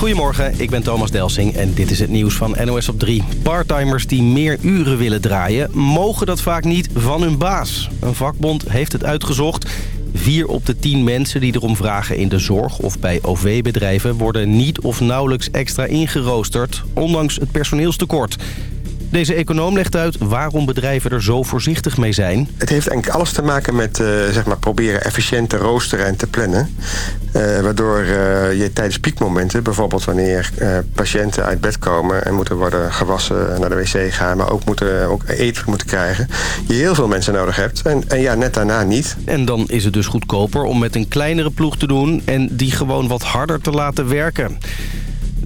Goedemorgen, ik ben Thomas Delsing en dit is het nieuws van NOS op 3. Parttimers die meer uren willen draaien, mogen dat vaak niet van hun baas. Een vakbond heeft het uitgezocht. Vier op de tien mensen die erom vragen in de zorg of bij OV-bedrijven... worden niet of nauwelijks extra ingeroosterd, ondanks het personeelstekort. Deze econoom legt uit waarom bedrijven er zo voorzichtig mee zijn. Het heeft eigenlijk alles te maken met uh, zeg maar proberen efficiënt te roosteren en te plannen. Uh, waardoor uh, je tijdens piekmomenten, bijvoorbeeld wanneer patiënten uit bed komen... en moeten worden gewassen, naar de wc gaan, maar ook, moeten, ook eten moeten krijgen... je heel veel mensen nodig hebt en, en ja, net daarna niet. En dan is het dus goedkoper om met een kleinere ploeg te doen... en die gewoon wat harder te laten werken.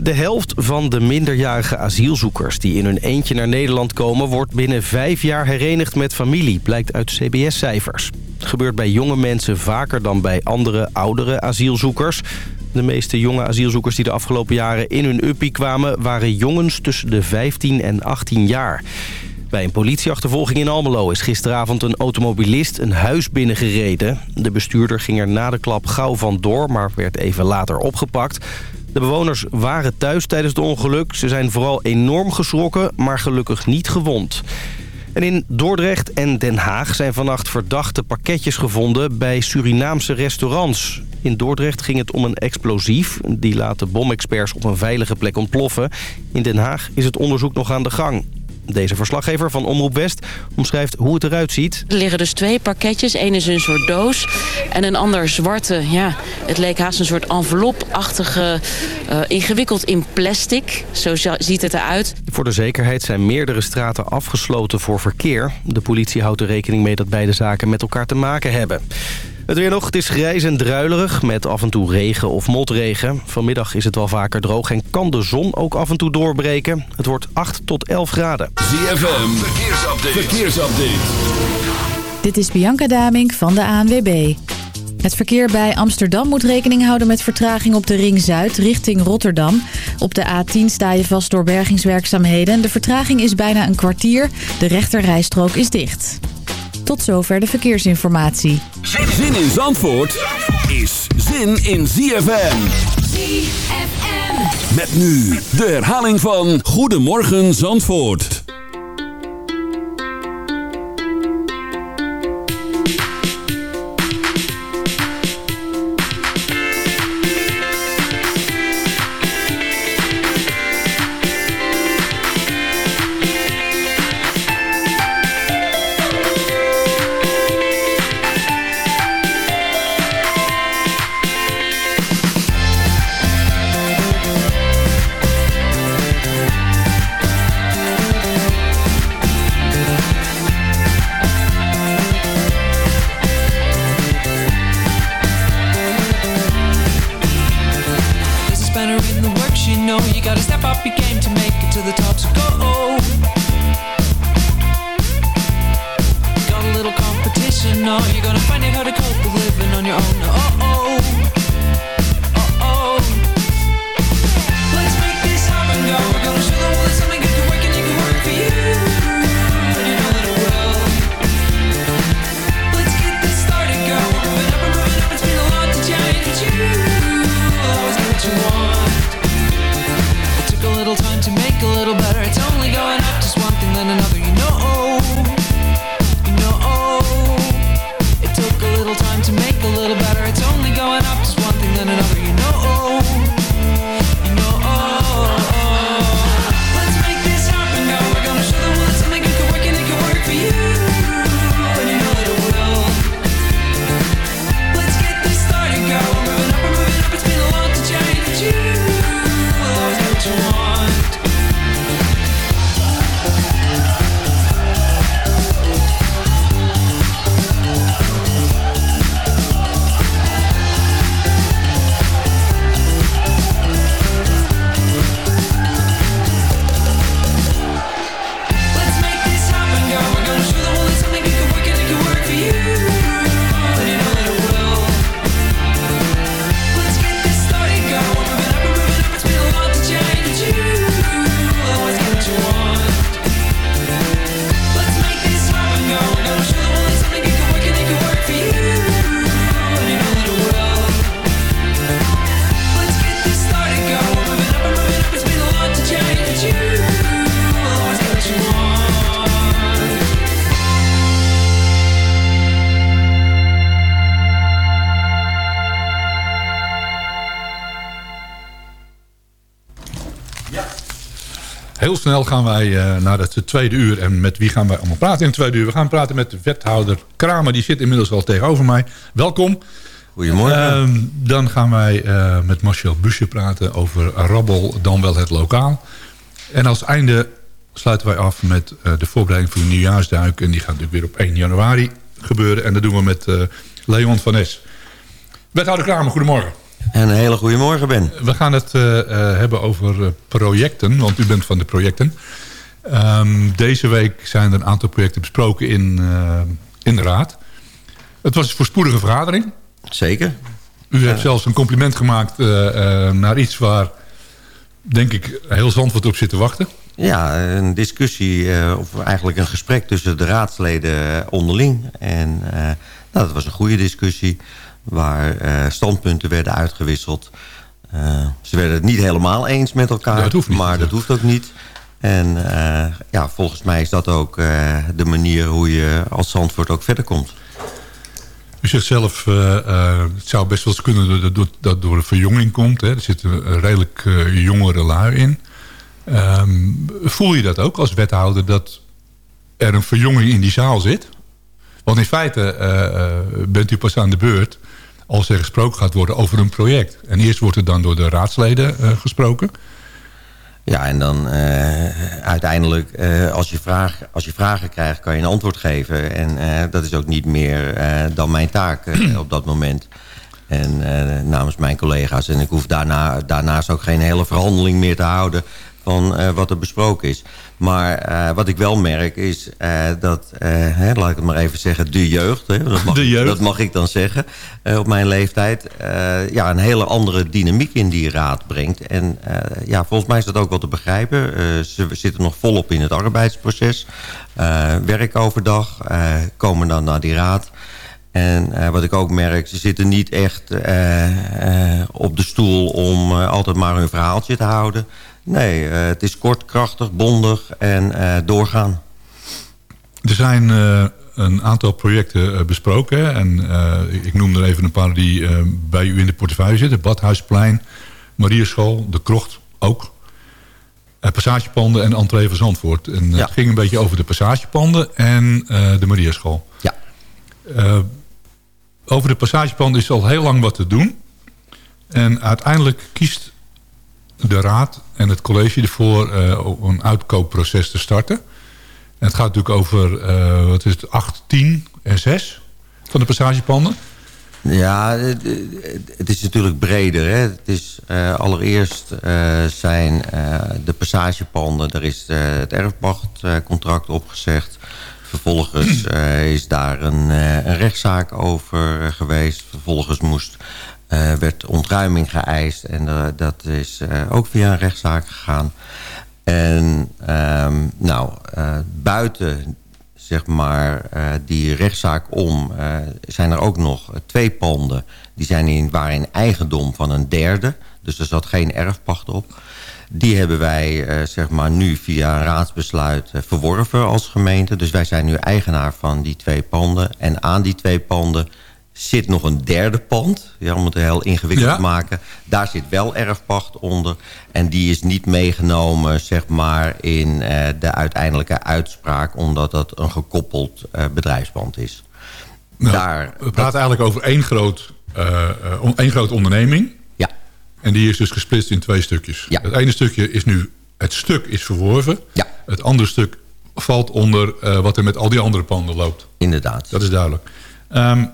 De helft van de minderjarige asielzoekers die in hun eentje naar Nederland komen... wordt binnen vijf jaar herenigd met familie, blijkt uit CBS-cijfers. Gebeurt bij jonge mensen vaker dan bij andere, oudere asielzoekers. De meeste jonge asielzoekers die de afgelopen jaren in hun uppie kwamen... waren jongens tussen de 15 en 18 jaar. Bij een politieachtervolging in Almelo is gisteravond een automobilist een huis binnengereden. De bestuurder ging er na de klap gauw van door, maar werd even later opgepakt. De bewoners waren thuis tijdens het ongeluk. Ze zijn vooral enorm geschrokken, maar gelukkig niet gewond. En in Dordrecht en Den Haag zijn vannacht verdachte pakketjes gevonden bij Surinaamse restaurants. In Dordrecht ging het om een explosief. Die laten bomexperts op een veilige plek ontploffen. In Den Haag is het onderzoek nog aan de gang. Deze verslaggever van Omroep West omschrijft hoe het eruit ziet. Er liggen dus twee pakketjes. Eén is een soort doos en een ander zwarte. Ja, het leek haast een soort envelopachtige, uh, ingewikkeld in plastic. Zo ziet het eruit. Voor de zekerheid zijn meerdere straten afgesloten voor verkeer. De politie houdt er rekening mee dat beide zaken met elkaar te maken hebben. Het weer nog, het is grijs en druilerig met af en toe regen of motregen. Vanmiddag is het wel vaker droog en kan de zon ook af en toe doorbreken. Het wordt 8 tot 11 graden. ZFM, verkeersupdate. verkeersupdate. Dit is Bianca Damink van de ANWB. Het verkeer bij Amsterdam moet rekening houden met vertraging op de Ring Zuid richting Rotterdam. Op de A10 sta je vast door bergingswerkzaamheden. De vertraging is bijna een kwartier. De rechterrijstrook is dicht. Tot zover de verkeersinformatie. Zin in Zandvoort is zin in ZFM. ZFM. Met nu de herhaling van Goedemorgen Zandvoort. Snel gaan wij eh, naar het tweede uur. En met wie gaan wij allemaal praten in het tweede uur? We gaan praten met de wethouder Kramer. Die zit inmiddels al tegenover mij. Welkom. Goedemorgen. Ehm, dan gaan wij eh, met Marcel Busje praten over Rabbel, dan wel het lokaal. En als einde sluiten wij af met eh, de voorbereiding voor de nieuwjaarsduik. En die gaat natuurlijk weer op 1 januari gebeuren. En dat doen we met Leon van Es. Wethouder Kramer, goedemorgen. En een hele goede morgen, Ben. We gaan het eh, eh, hebben over eh, projecten, want u bent van de projecten. Ehm, deze week zijn er een aantal projecten besproken in, in de Raad. Het was een voorspoedige vergadering. Zeker. U heeft zelfs een compliment gemaakt naar iets waar, denk ik, heel Zandvoort op zit te wachten. Ja, een discussie, of eigenlijk een gesprek tussen de raadsleden onderling. En nou, dat was een goede discussie, waar eh, standpunten werden uitgewisseld. Eh, ze werden het niet helemaal eens met elkaar, Dat hoeft niet, maar dat hoeft ook niet. En eh, ja, volgens mij is dat ook de manier hoe je als Zandvoort ook verder komt. U zegt zelf, het zou best wel eens kunnen dat dat dat door een verjonging komt. Hè. Er zitten een redelijk eh, jongere lui in. Ehm, voel je dat ook als wethouder dat er een verjonging in die zaal zit? Want in feite bent u pas aan de beurt als er gesproken gaat worden over een project. En eerst wordt er dan door de raadsleden eh, gesproken. Ja, en dan eh, uiteindelijk, eh, als, je vraag, als je vragen krijgt, kan je een antwoord geven. En dat is ook niet meer dan mijn taak op dat moment. En namens mijn collega's. En ik hoef daarna, daarnaast ook geen hele verhandeling meer te houden van eh, wat er besproken is. Maar eh, wat ik wel merk is eh, dat, hè, laat ik het maar even zeggen, de jeugd. Hè, dat, mag, De jeugd. dat mag ik dan zeggen op mijn leeftijd. ja, een hele andere dynamiek in die raad brengt. En ja, volgens mij is dat ook wel te begrijpen. Ze zitten nog volop in het arbeidsproces. Werk overdag, komen dan naar die raad. En wat ik ook merk, ze zitten niet echt op de stoel om altijd maar hun verhaaltje te houden. Nee, eh, het is kort, krachtig, bondig en eh, doorgaan. Er zijn eh, een aantal projecten besproken. En ik noem er even een paar die bij u in de portefeuille zitten. Badhuisplein, Marierschool, De Krocht ook. Passagepanden en entree van Zandvoort. En Ja. het ging een beetje over de passagepanden en de Marierschool. Ja. Over de passagepanden is al heel lang wat te doen. En uiteindelijk kiest de raad en het college ervoor eh, om een uitkoopproces te starten. En het gaat natuurlijk over, eh, wat is het, 8, 10 en 6 van de passagepanden. Ja, het, is natuurlijk breder. Hè. Het is eh, allereerst zijn de passagepanden, daar is het erfpachtcontract opgezegd. Vervolgens is daar een, een rechtszaak over geweest. Vervolgens moest, eh, werd ontruiming geëist en eh, dat is eh, ook via een rechtszaak gegaan. En ehm, nou, buiten zeg maar, die rechtszaak om... zijn er ook nog twee panden. Die zijn in, waren in eigendom van een derde. Dus er zat geen erfpacht op. Die hebben wij zeg maar, nu via een raadsbesluit verworven als gemeente. Dus wij zijn nu eigenaar van die twee panden. En aan die twee panden zit nog een derde pand. Ja, om het heel ingewikkeld Ja. te maken. Daar zit wel erfpacht onder. En die is niet meegenomen zeg maar, in eh, de uiteindelijke uitspraak... omdat dat een gekoppeld eh, bedrijfspand is. Nou, Daar, we praten eigenlijk over één, groot, eh, on- één grote onderneming. Ja, En die is dus gesplitst in twee stukjes. Ja. Het ene stukje is nu, het stuk is verworven. Ja. Het andere stuk valt onder wat er met al die andere panden loopt. inderdaad. Dat is duidelijk. Ehm,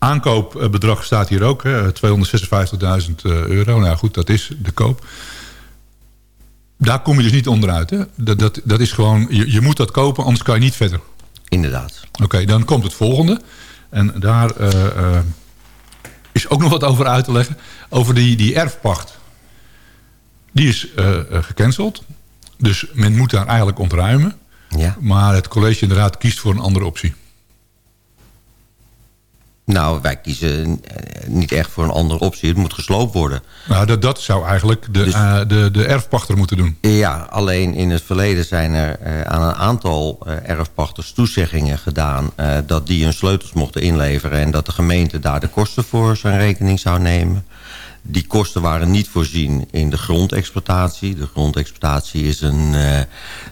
aankoopbedrag staat hier ook. hè, 256.000 euro. Nou goed, dat is de koop. Daar kom je dus niet onderuit. Hè? Dat, dat, dat is gewoon, je, je moet dat kopen, anders kan je niet verder. Inderdaad. Oké, dan komt het volgende. En daar eh, eh, is ook nog wat over uit te leggen. Over die, die erfpacht. Die is eh, eh, gecanceld. Dus men moet daar eigenlijk ontruimen. Ja. Maar het college inderdaad kiest voor een andere optie. Nou, wij kiezen eh, niet echt voor een andere optie. Het moet gesloopt worden. Nou, dat, dat zou eigenlijk de, Dus- eh, de, de erfpachter moeten doen. Ja, alleen in het verleden zijn er eh, aan een aantal erfpachters toezeggingen gedaan... dat die hun sleutels mochten inleveren... en dat de gemeente daar de kosten voor zijn rekening zou nemen. Die kosten waren niet voorzien in de grondexploitatie. De grondexploitatie is een, uh,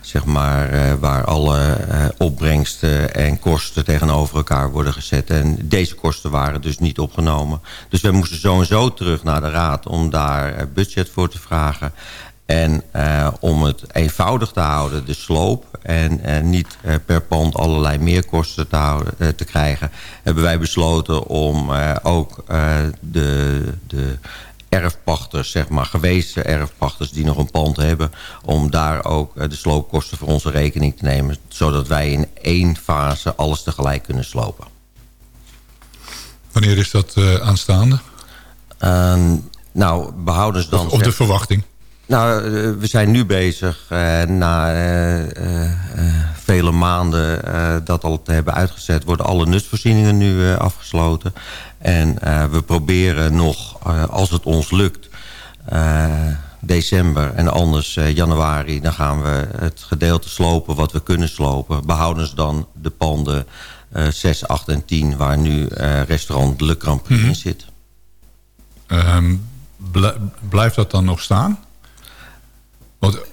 zeg maar, uh, waar alle uh, opbrengsten en kosten tegenover elkaar worden gezet. En deze kosten waren dus niet opgenomen. Dus we moesten zo en zo terug naar de raad om daar budget voor te vragen. En uh, om het eenvoudig te houden, de sloop... en uh, niet uh, per pand allerlei meerkosten te, houden, te krijgen... hebben wij besloten om ook de, de erfpachters, zeg maar gewezen erfpachters... die nog een pand hebben... om daar ook de sloopkosten voor onze rekening te nemen... zodat wij in één fase alles tegelijk kunnen slopen. Wanneer is dat aanstaande? Ehm, nou, behoudens dan... Of, of de verwachting? Nou, we zijn nu bezig uh, na uh, uh, vele maanden dat al te hebben uitgezet... worden alle nutsvoorzieningen nu afgesloten. En we proberen nog, als het ons lukt, december en anders januari... dan gaan we het gedeelte slopen wat we kunnen slopen. Behoudens dan de panden 6, 8 en 10... waar nu restaurant Le Grand Prix Mhm. in zit. Um, blijft dat dan nog staan?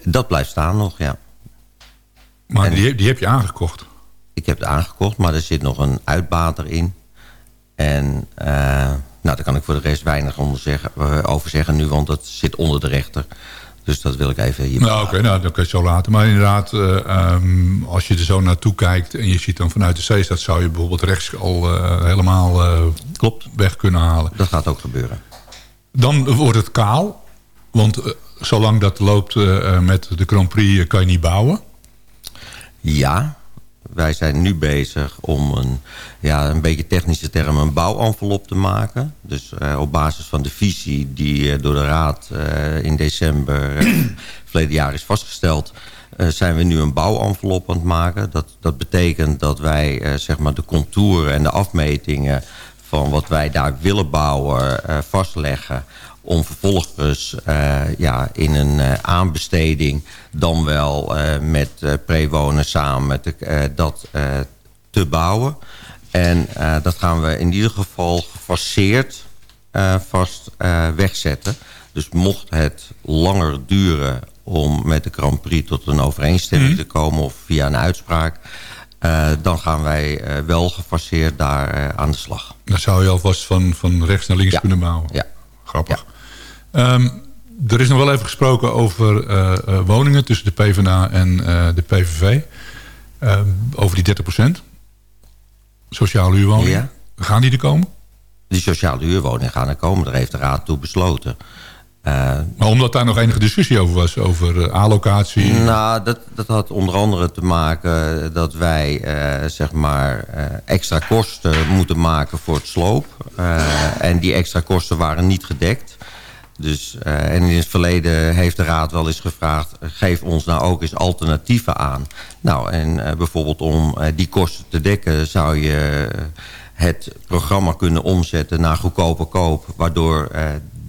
Dat blijft staan nog, ja. Maar die, die, heb je aangekocht? Ik heb het aangekocht, maar er zit nog een uitbater in. En uh, nou, daar kan ik voor de rest weinig onder zeggen, over zeggen nu, want dat zit onder de rechter. Dus dat wil ik even hier Nou, oké, okay, nou, dat kan je zo laten. Maar inderdaad, uh, um, als je er zo naartoe kijkt... en je ziet dan vanuit de zeestad... zou je bijvoorbeeld rechts al uh, helemaal Klopt. weg kunnen halen. Dat gaat ook gebeuren. Dan wordt het kaal. Want zolang dat loopt uh, met de Grand Prix kan je niet bouwen? Ja, wij zijn nu bezig om een, ja, een beetje technische term een bouwenvelop te maken. Dus uh, op basis van de visie die uh, door de Raad in december verleden jaar is vastgesteld... zijn we nu een bouwenvelop aan het maken. Dat, dat betekent dat wij zeg maar de contouren en de afmetingen van wat wij daar willen bouwen vastleggen om vervolgens uh, ja, in een uh, aanbesteding dan wel uh, met prewonen samen te, dat te bouwen. En dat gaan we in ieder geval gefaseerd vast wegzetten. Dus mocht het langer duren om met de Grand Prix tot een overeenstemming mm. te komen... of via een uitspraak... Uh, dan gaan wij uh, wel gefaseerd daar uh, aan de slag. Dan zou je alvast van, van rechts naar links ja. kunnen bouwen? Ja. Grappig. Ja. Um, er is nog wel even gesproken over woningen tussen de PvdA en de PVV. Um, over die 30% Sociale huurwoningen. Ja. Gaan die er komen? Die sociale huurwoningen gaan er komen. Daar heeft de Raad toe besloten. Maar omdat daar nog enige discussie over was, over allocatie? Nou, dat, dat had onder andere te maken dat wij zeg maar extra kosten moeten maken voor het sloop. en die extra kosten waren niet gedekt. Dus, en in het verleden heeft de Raad wel eens gevraagd... geef ons nou ook eens alternatieven aan. Nou, en bijvoorbeeld om die kosten te dekken zou je het programma kunnen omzetten naar goedkope koop... waardoor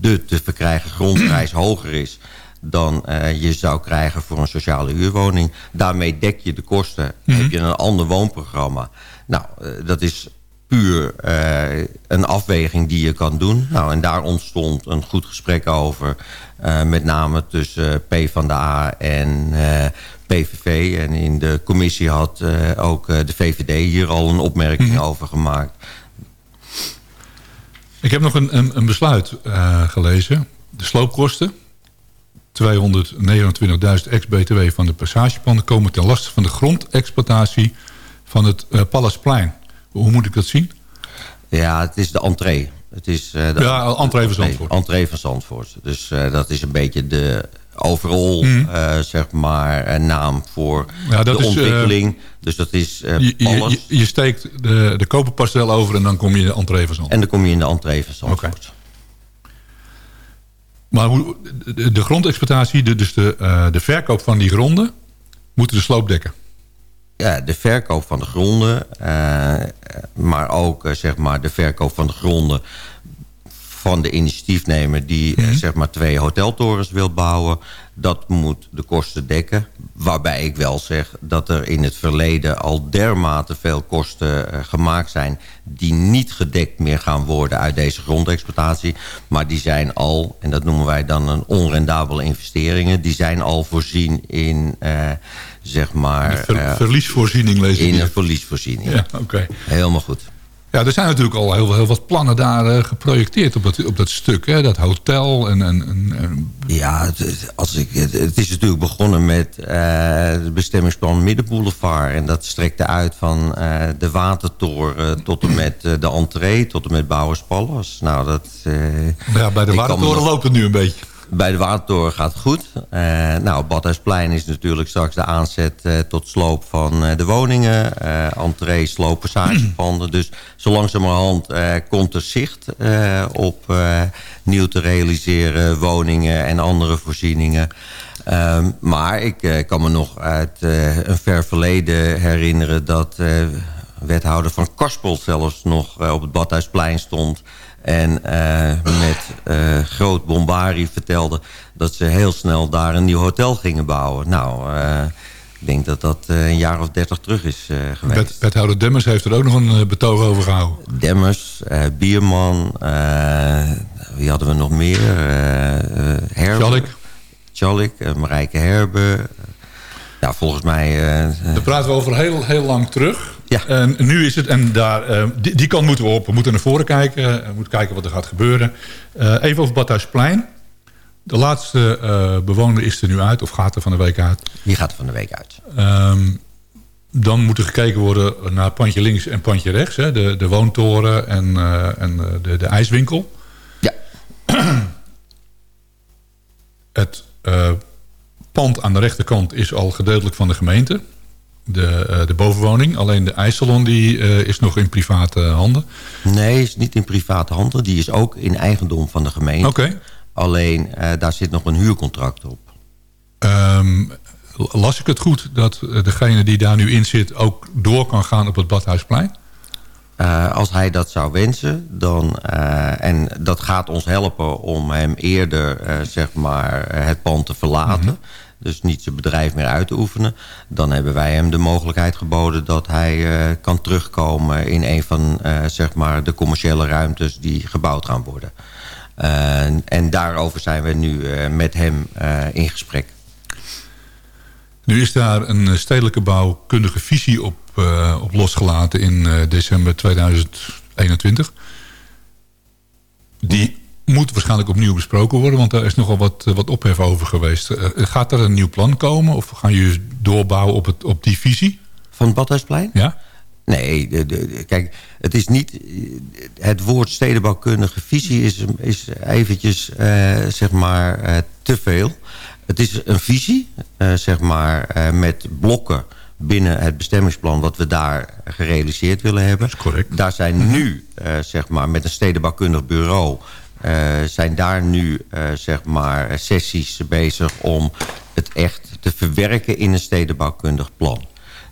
de te verkrijgen grondprijs hoger is dan je zou krijgen voor een sociale huurwoning. Daarmee dek je de kosten. Mm -hmm. Heb je een ander woonprogramma. Nou, dat is puur uh, een afweging die je kan doen. Nou, en daar ontstond een goed gesprek over. met name tussen PvdA en PVV. En in de commissie had ook de VVD hier al een opmerking -hmm. over gemaakt. Ik heb nog een, een, een besluit uh, gelezen. De sloopkosten. 229.000 ex-BTW van de passagepanden komen ten laste van de grondexploitatie van het uh, Pallasplein. Hoe moet ik dat zien? Ja, het is de entree. Het is, uh, de ja, entree van Zandvoort. Entree van Zandvoort. Dus dat is een beetje de overal, mm. uh, zeg maar, een naam voor ja, de is, ontwikkeling. Uh, dus dat is uh, je, je, je, steekt de, de koperpastel over en dan kom je in de entree van Zandvoort. En dan kom je in de entree van Zandvoort. Okay. Maar hoe, de, de grondexploitatie, de, dus de, de verkoop van die gronden, moeten de sloop dekken? Ja, de verkoop van de gronden, maar ook zeg maar de verkoop van de gronden van de initiatiefnemer... die eh, Mhm. zeg maar twee hoteltorens wil bouwen. Dat moet de kosten dekken. Waarbij ik wel zeg dat er in het verleden... al dermate veel kosten eh, gemaakt zijn... die niet gedekt meer gaan worden uit deze grondexploitatie. Maar die zijn al, en dat noemen wij dan een onrendabele investeringen... die zijn al voorzien in, eh, zeg maar... Ver- eh, verliesvoorziening lees ik in hier. een verliesvoorziening. Ja, oké. Helemaal goed. Ja, er zijn natuurlijk al heel, heel wat plannen daar eh, geprojecteerd op dat, op dat stuk. Hè? Dat hotel en... en, Ja, het, als ik, het, het is natuurlijk begonnen met eh het bestemmingsplan Middenboulevard. En dat strekte uit van de Watertoren tot en met de entree, tot en met Bouwerspallas. Nou, dat... ja, bij de Watertoren nog- loopt het nu een beetje. Bij de Watertoren gaat het goed. Eh, nou, Badhuisplein is natuurlijk straks de aanzet eh, tot sloop van eh, de woningen. entree, sloop, passagepanden. Dus zo langzamerhand komt er zicht op nieuw te realiseren woningen en andere voorzieningen. Ehm, maar ik kan me nog uit een ver verleden herinneren... dat wethouder van Karspel zelfs nog op het Badhuisplein stond... En eh, met eh, groot bombari vertelde dat ze heel snel daar een nieuw hotel gingen bouwen. Nou, eh, ik denk dat dat een jaar of dertig terug is geweest. Wet, wethouder Demmers heeft er ook nog een betoog over gehouden. Demmers, Bierman, wie hadden we nog meer? Eh eh, Herbe. Tjallik. Tjallik, Marijke Herbe. Ja, volgens mij... Daar praten we over heel, heel lang terug. Ja. En nu is het, en daar, eh, die, die kant moeten we op. We moeten naar voren kijken. We moeten kijken wat er gaat gebeuren. Eh, even over Badhuisplein. De laatste eh, bewoner is er nu uit, of gaat er van de week uit. die gaat er van de week uit. Ehm, dan moet er gekeken worden naar pandje links en pandje rechts. Hè? De, de woontoren en, eh, en eh, de, de ijswinkel. Ja, Het eh, pand aan de rechterkant is al gedeeltelijk van de gemeente. De, eh, de bovenwoning. Alleen de ijssalon die, eh, is nog in private handen. nee, is niet in private handen. Die is ook in eigendom van de gemeente. Oké. Alleen, eh, daar zit nog een huurcontract op. Ehm, las ik het goed dat degene die daar nu in zit... ook door kan gaan op het Badhuisplein? Als hij dat zou wensen, dan, en dat gaat ons helpen om hem eerder zeg maar, het pand te verlaten. Dus niet zijn bedrijf meer uit te oefenen. Dan hebben wij hem de mogelijkheid geboden dat hij eh, kan terugkomen in een van eh, zeg maar de commerciële ruimtes die gebouwd gaan worden. Eh, en daarover zijn we nu met hem in gesprek. Nu is daar een stedelijke bouwkundige visie op, op losgelaten in december 2021. Die moet waarschijnlijk opnieuw besproken worden, want daar is nogal wat, eh, wat ophef over geweest. Eh, gaat er een nieuw plan komen of gaan jullie doorbouwen op, het, op die visie? Van het Badhuisplein? Ja? Nee, de, kijk, het is niet... Het woord stedenbouwkundige visie is, is eventjes, eh, zeg maar, eh, te veel. Het is een visie, eh, zeg maar, eh, met blokken binnen het bestemmingsplan... wat we daar gerealiseerd willen hebben. Dat is correct. Daar zijn nu, eh, zeg maar, met een stedenbouwkundig bureau... eh, zijn daar nu, eh, zeg maar, sessies bezig om het echt te verwerken in een stedenbouwkundig plan.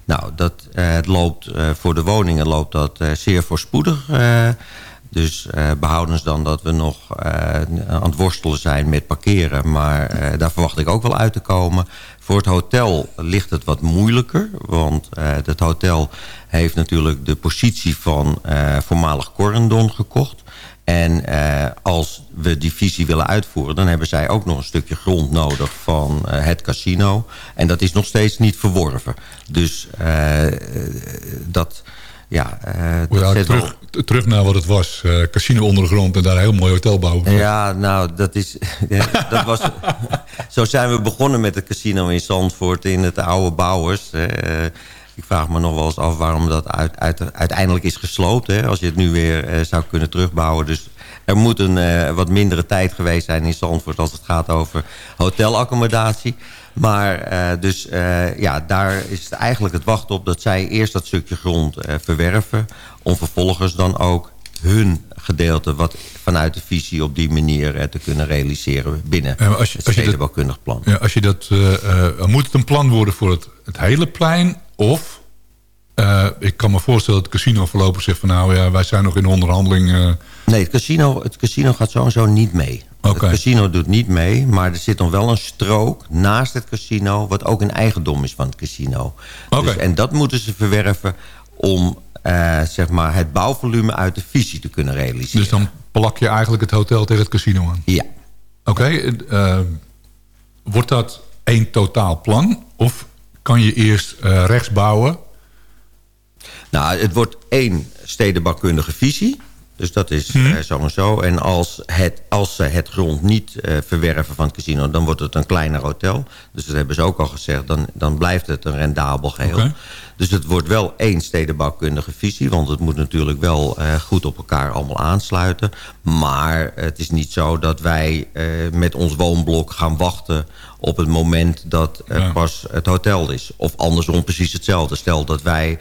Nou, dat eh, het loopt voor de woningen loopt dat zeer voorspoedig. Dus eh, behoudens dan dat we nog eh, aan het worstelen zijn met parkeren. Maar eh, daar verwacht ik ook wel uit te komen. Voor het hotel ligt het wat moeilijker. Want het hotel heeft natuurlijk de positie van voormalig Corendon gekocht. En als we die visie willen uitvoeren... dan hebben zij ook nog een stukje grond nodig van het casino. En dat is nog steeds niet verworven. Dus dat... Ja, wel- terug, terug naar wat het was. Eh, casino onder de grond en daar een heel mooi hotel bouwen. Ja, nou, dat is... dat was, zo zijn we begonnen met het casino in Zandvoort in het oude Bouwers. Eh, ik vraag me nog wel eens af waarom dat uit, uit- uiteindelijk is gesloopt. Hè, als je het nu weer zou kunnen terugbouwen. Dus er moet een wat mindere tijd geweest zijn in Zandvoort... als het gaat over hotelaccommodatie. Maar eh, dus eh, ja, daar is het eigenlijk het wachten op... dat zij eerst dat stukje grond eh, verwerven... om vervolgens dan ook hun gedeelte... wat vanuit de visie op die manier te kunnen realiseren... binnen Ja, als je- het als je dat- stedenbouwkundig plan. Ja, als je dat, moet het een plan worden voor het, het hele plein of ik kan me voorstellen dat het casino voorlopig zegt van... nou ja, wij zijn nog in onderhandeling. Nee, het casino, het casino gaat sowieso niet mee. Het casino doet niet mee, maar er zit dan wel een strook naast het casino... wat ook een eigendom is van het casino. Dus, en dat moeten ze verwerven om eh, zeg maar het bouwvolume uit de visie te kunnen realiseren. dus dan plak je eigenlijk het hotel tegen het casino aan. Ja. Oké, eh, wordt dat één totaal plan? Of kan je eerst eh, rechts bouwen? Nou, het wordt één stedenbouwkundige visie. Dus dat is eh, zo en zo. En als, het, als ze het grond niet eh, verwerven van het casino... dan wordt het een kleiner hotel. Dus dat hebben ze ook al gezegd. Dan, dan blijft het een rendabel geheel. Dus het wordt wel één stedenbouwkundige visie. Want het moet natuurlijk wel eh, goed op elkaar allemaal aansluiten. Maar het is niet zo dat wij met ons woonblok gaan wachten... op het moment dat Ja. pas het hotel is. Of andersom precies hetzelfde. Stel dat wij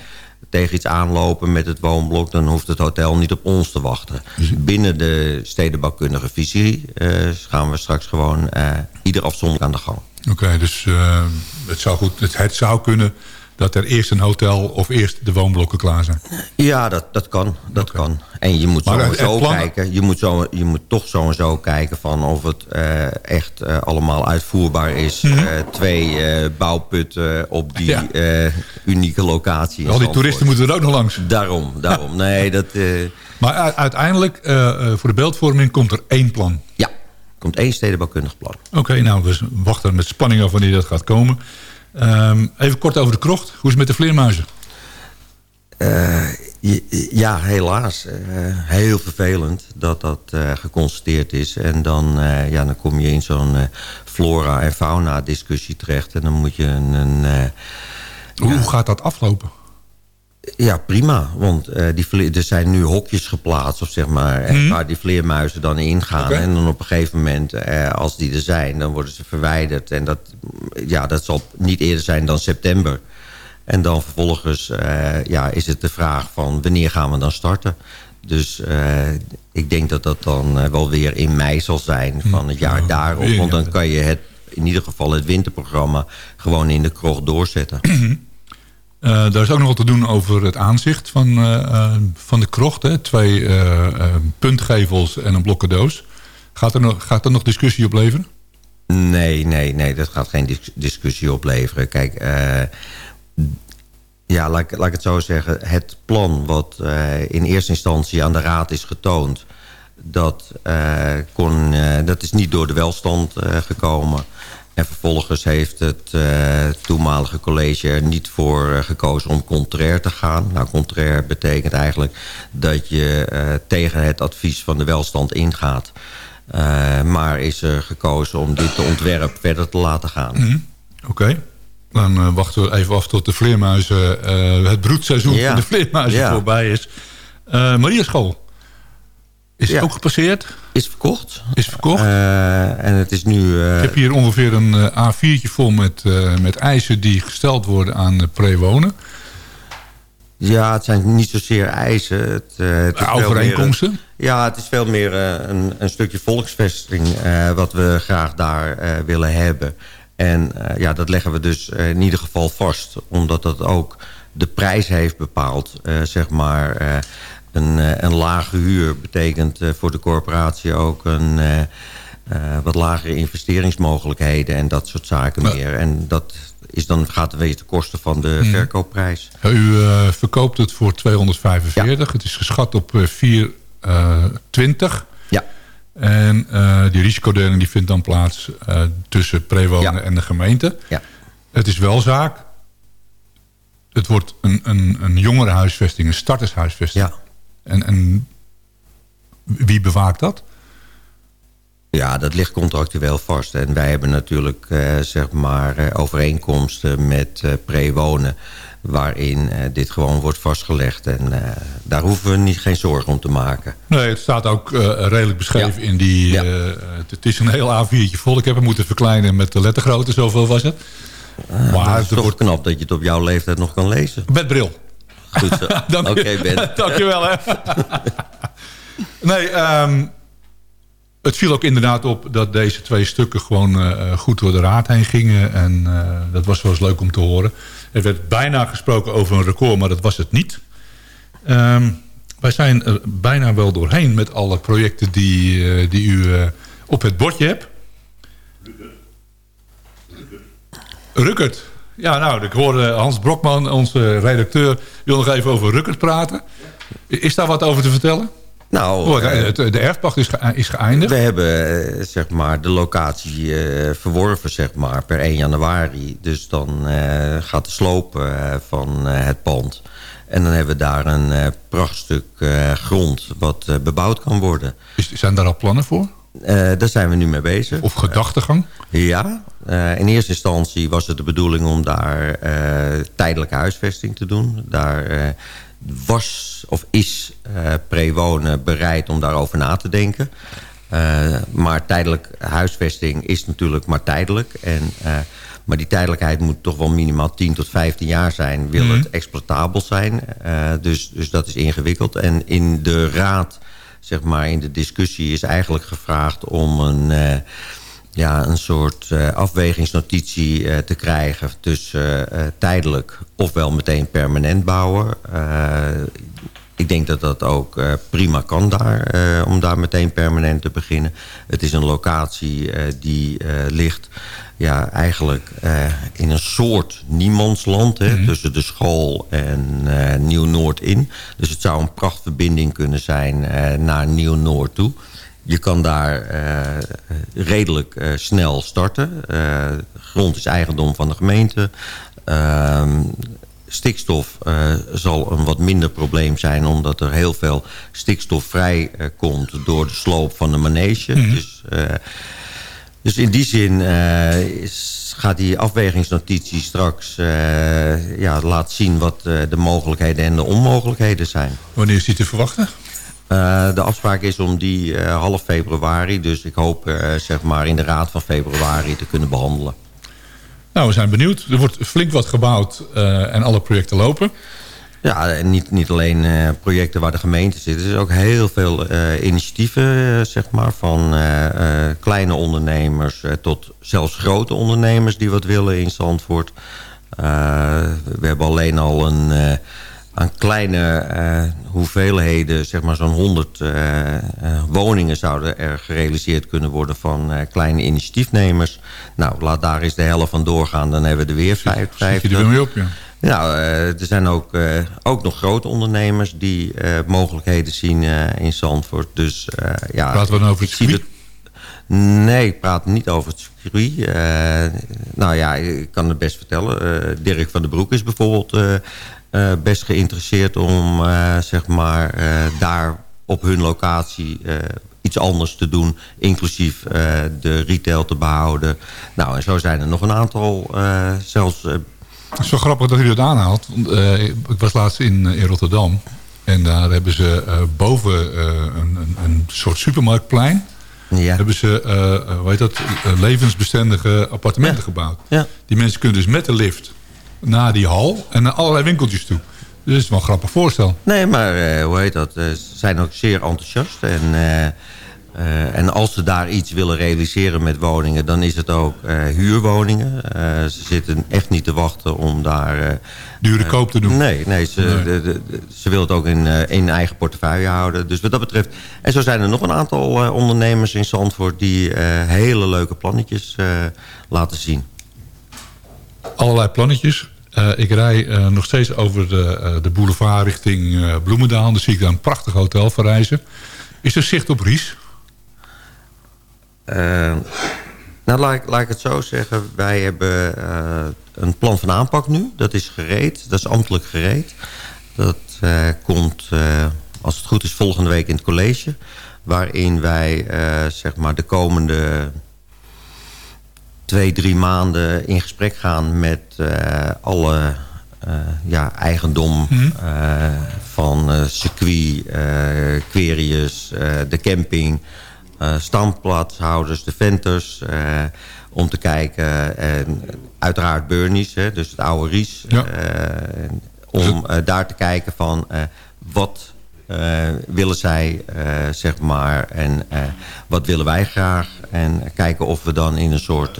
tegen iets aanlopen met het woonblok... dan hoeft het hotel niet op ons te wachten. Binnen de stedenbouwkundige visie eh, gaan we straks gewoon eh, ieder afzonderlijk aan de gang. Oké, dus eh, het, zou goed, het, het zou kunnen dat er eerst een hotel of eerst de woonblokken klaar zijn. Ja, dat, dat kan. Dat kan. En je moet Maar sowieso plan- kijken. Je moet, zo, je moet toch zo en zo kijken van of het eh, echt eh, allemaal uitvoerbaar is. Eh, twee eh, bouwputten op die Mhm. Ja. eh, unieke locatie. Al die toeristen moeten er ook nog langs. Daarom, daarom. Nee, dat... eh, Maar uiteindelijk, eh, eh, voor de beeldvorming, komt er één plan. ja, er komt één stedenbouwkundig plan. Oké, nou, we wachten met spanning af wanneer dat gaat komen. Ehm, even kort over de krocht. Hoe is het met de vleermuizen? Je- Ja, helaas. eh, heel vervelend dat dat eh, geconstateerd is. En dan, eh, ja, dan kom je in zo'n eh, flora- en fauna-discussie terecht. En dan moet je een... een eh, Hoe gaat dat aflopen? Ja, prima. Want eh, die er zijn nu hokjes geplaatst, of zeg maar, eh, waar die vleermuizen dan ingaan. Oké. En dan op een gegeven moment, eh, als die er zijn, dan worden ze verwijderd. En dat, ja, dat zal niet eerder zijn dan september. En dan vervolgens ja, is het de vraag van wanneer gaan we dan starten. Dus ik denk dat dat dan wel weer in mei zal zijn van het jaar Ja, daarop. Want dan kan je het, in ieder geval het winterprogramma gewoon in de krocht doorzetten. Eh daar is ook nog wat te doen over het aanzicht van, eh, eh, van de krocht. Twee eh, eh, puntgevels en een blokkendoos. Gaat er, nog, gaat er nog discussie op leveren? Nee, nee, nee, dat gaat geen dis- discussie opleveren. Kijk, eh, ja, laat, laat ik het zo zeggen. Het plan wat eh, in eerste instantie aan de raad is getoond... dat, eh, kon, eh, dat is niet door de welstand eh, gekomen. En vervolgens heeft het eh, toenmalige college er niet voor eh, gekozen om contrair te gaan. Nou, contrair betekent eigenlijk dat je eh, tegen het advies van de welstand ingaat. Maar is er gekozen om dit ontwerp verder te laten gaan. Oké. Dan wachten we even af tot de vleermuizen, het broedseizoen Ja. van de vleermuizen Ja. voorbij is. Maria School. Is Ja. ook gepasseerd? Is verkocht. Is verkocht? Eh, en het is nu... eh, Ik heb hier ongeveer een eh, A4'tje vol met, met eisen die gesteld worden aan prewonen. Ja, het zijn niet zozeer eisen. Het, het is veel meer, Overeenkomsten? ja, het is veel meer een, een stukje volksvesting... wat we graag daar willen hebben. En ja, dat leggen we dus in ieder geval vast. Omdat dat ook de prijs heeft bepaald. zeg maar, een, eh, een lage huur betekent eh, voor de corporatie ook... een eh, wat lagere investeringsmogelijkheden en dat soort zaken meer. En dat is dan, gaat het weer ten koste van de Mhm. verkoopprijs. U verkoopt het voor 245. Het is geschat op eh, 420. Ja. En die risicodeling die vindt dan plaats tussen prewonen Ja. en de gemeente. Ja. Het is wel zaak. Het wordt een, een, een jongerenhuisvesting, een startershuisvesting. Ja. En, en wie bewaakt dat? Ja, dat ligt contractueel vast. En wij hebben natuurlijk eh, zeg maar, eh, overeenkomsten met eh prewonen... waarin dit gewoon wordt vastgelegd. En daar hoeven we niet, geen zorgen om te maken. Nee, het staat ook redelijk beschreven Ja. in die... Ja. het, is een heel A4'tje vol. Ik heb hem moeten verkleinen met de lettergrootte. Zoveel was het. maar maar het het is toch wordt knap dat je het op jouw leeftijd nog kan lezen. met bril. Goed zo. Oké, Dank je, Ben. Dankjewel, hè. nee, ehm, het viel ook inderdaad op dat deze twee stukken gewoon goed door de raad heen gingen. En dat was wel eens leuk om te horen. Er werd bijna gesproken over een record, maar dat was het niet. Ehm, wij zijn er bijna wel doorheen met alle projecten die, die u op het bordje hebt. Rukkert. Ja, nou, ik hoorde Hans Brokman, onze redacteur, wil nog even over Rukkert praten. Is daar wat over te vertellen? Nou, oh, de, de erfpacht is, is geëindigd. We hebben eh, zeg maar, de locatie uh, verworven zeg maar, per 1 januari. Dus dan uh, gaat de sloop uh, van het pand. En dan hebben we daar een prachtstuk grond wat bebouwd kan worden. Is, zijn daar al plannen voor? Daar zijn we nu mee bezig. Of gedachtegang? ja. in eerste instantie was het de bedoeling om daar tijdelijke huisvesting te doen. Daar was of is uh, Prewonen bereid om daarover na te denken. Uh, maar tijdelijk huisvesting is natuurlijk maar tijdelijk. En, uh, maar die tijdelijkheid moet toch wel minimaal 10 tot 15 jaar zijn. Wil mm. het exploitabel zijn. dus, dus dat is ingewikkeld. En in de raad, zeg maar, in de discussie is eigenlijk gevraagd om een ja, een soort uh, afwegingsnotitie uh, te krijgen tussen tijdelijk ofwel meteen permanent bouwen. Ik denk dat dat ook prima kan daar, om daar meteen permanent te beginnen. Het is een locatie die ligt ja, eigenlijk in een soort niemandsland hè, mm -hmm. tussen de school en Nieuw-Noord in. Dus het zou een prachtverbinding kunnen zijn naar Nieuw-Noord toe. Je kan daar redelijk snel starten. Grond is eigendom van de gemeente. Ehm, stikstof zal een wat minder probleem zijn... omdat er heel veel stikstof vrij komt door de sloop van de manege. Mm -hmm. dus, dus in die zin is, gaat die afwegingsnotitie straks ja, laten zien... wat de mogelijkheden en de onmogelijkheden zijn. Wanneer is die te verwachten? Uh, de afspraak is om die uh, half februari. Dus ik hoop uh, zeg maar in de raad van februari te kunnen behandelen. Nou, we zijn benieuwd. Er wordt flink wat gebouwd en alle projecten lopen. Ja, en niet, niet alleen projecten waar de gemeente zit. Er zijn ook heel veel initiatieven, zeg maar. Van kleine ondernemers tot zelfs grote ondernemers die wat willen in Zandvoort. we hebben alleen al een aan kleine uh, hoeveelheden, zeg maar zo'n 100 uh, uh, woningen zouden er gerealiseerd kunnen worden van kleine initiatiefnemers. Nou, laat daar eens de helft van doorgaan, dan hebben we er weer 50. Zit je er weer op, ja. Nou, er zijn ook, ook nog grote ondernemers die mogelijkheden zien in Zandvoort. Dus, ja, Praten we dan over het circuit? Nee, ik praat niet over het circuit. nou ja, ik kan het best vertellen. Dirk van den Broek is bijvoorbeeld uh, best geïnteresseerd om uh, zeg maar, uh, daar op hun locatie iets anders te doen. Inclusief de retail te behouden. Nou, en zo zijn er nog een aantal zelfs... Het is zo grappig dat u dat aanhaalt. ik was laatst in, in Rotterdam. En daar hebben ze boven een, een, een, soort supermarktplein... Ja. hebben ze hoe heet dat, levensbestendige appartementen ja. gebouwd. Ja. Die mensen kunnen dus met de lift naar die hal en naar allerlei winkeltjes toe. Dus het is wel een grappig voorstel. Nee, maar uh, hoe heet dat? Uh, ze zijn ook zeer enthousiast. En, uh, en als ze daar iets willen realiseren met woningen... dan is het ook huurwoningen. ze zitten echt niet te wachten om daar... Dure koop te doen? Nee, nee, ze, nee. De, de, de, ze willen het ook in, in eigen portefeuille houden. Dus wat dat betreft... En zo zijn er nog een aantal ondernemers in Zandvoort... die hele leuke plannetjes laten zien. Allerlei plannetjes. Uh, ik rij uh, nog steeds over de, uh, de boulevard richting Bloemendaal. Dan zie ik daar een prachtig hotel verrijzen. Is er zicht op Ries? nou, laat, laat, ik het zo zeggen. Wij hebben een plan van aanpak nu. Dat is gereed. Dat is ambtelijk gereed. Dat komt, als het goed is, volgende week in het college. Waarin wij zeg maar de komende twee, drie maanden in gesprek gaan met uh, alle uh, ja, eigendom mm -hmm. uh, van circuit, Querius, de camping, standplaatshouders, de venters... om te kijken, en uiteraard Burnies, hè, dus het oude Ries... Ja. om daar te kijken van wat willen zij, zeg maar, en wat willen wij graag. En kijken of we dan in een soort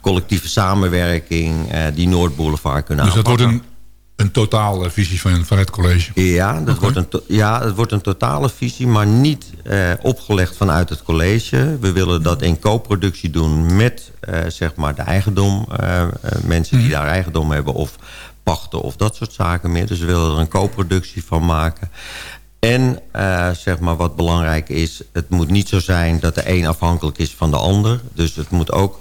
collectieve samenwerking die Noordboulevard kunnen dus aanpakken. Dus dat wordt een een totale visie van, van het college? Ja, dat wordt een ja, het wordt een totale visie, maar niet eh, opgelegd vanuit het college. We willen dat in co-productie doen met eh, zeg maar de eigendom. Mensen die mhm. daar eigendom hebben of pachten of dat soort zaken meer. Dus we willen er een co-productie van maken. En zeg maar wat belangrijk is, het moet niet zo zijn dat de een afhankelijk is van de ander. Dus het moet ook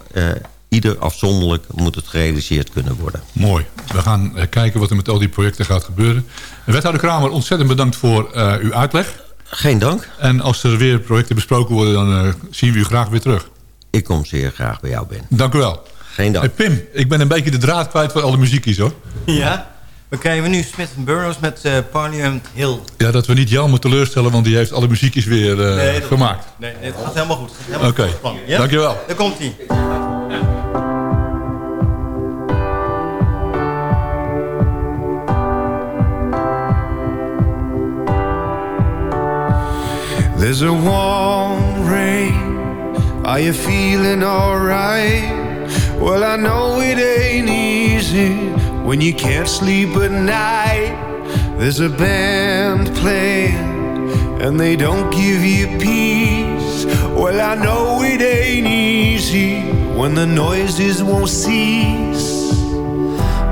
ieder afzonderlijk moet het gerealiseerd kunnen worden. Mooi. We gaan eh, kijken wat er met al die projecten gaat gebeuren. Wethouder Kramer, ontzettend bedankt voor uh, uw uitleg. Geen dank. En als er weer projecten besproken worden, dan uh, zien we u graag weer terug. Ik kom zeer graag bij jou, Ben. Dank u wel. Geen dank. Hey Pim, ik ben een beetje de draad kwijt voor alle muziekjes, hoor. Ja? We krijgen nu Smith Burroughs met uh, Parliament Hill. Ja, dat we niet Jan moeten teleurstellen, want die heeft alle muziekjes weer uh, nee, gemaakt. Nee, nee, het gaat helemaal goed. Oké, okay. ja? dankjewel. Daar komt hij. There's a warm rain. Are you feeling alright? Well, I know it ain't easy when you can't sleep at night. There's a band playing and they don't give you peace. Well, I know it ain't easy when the noises won't cease.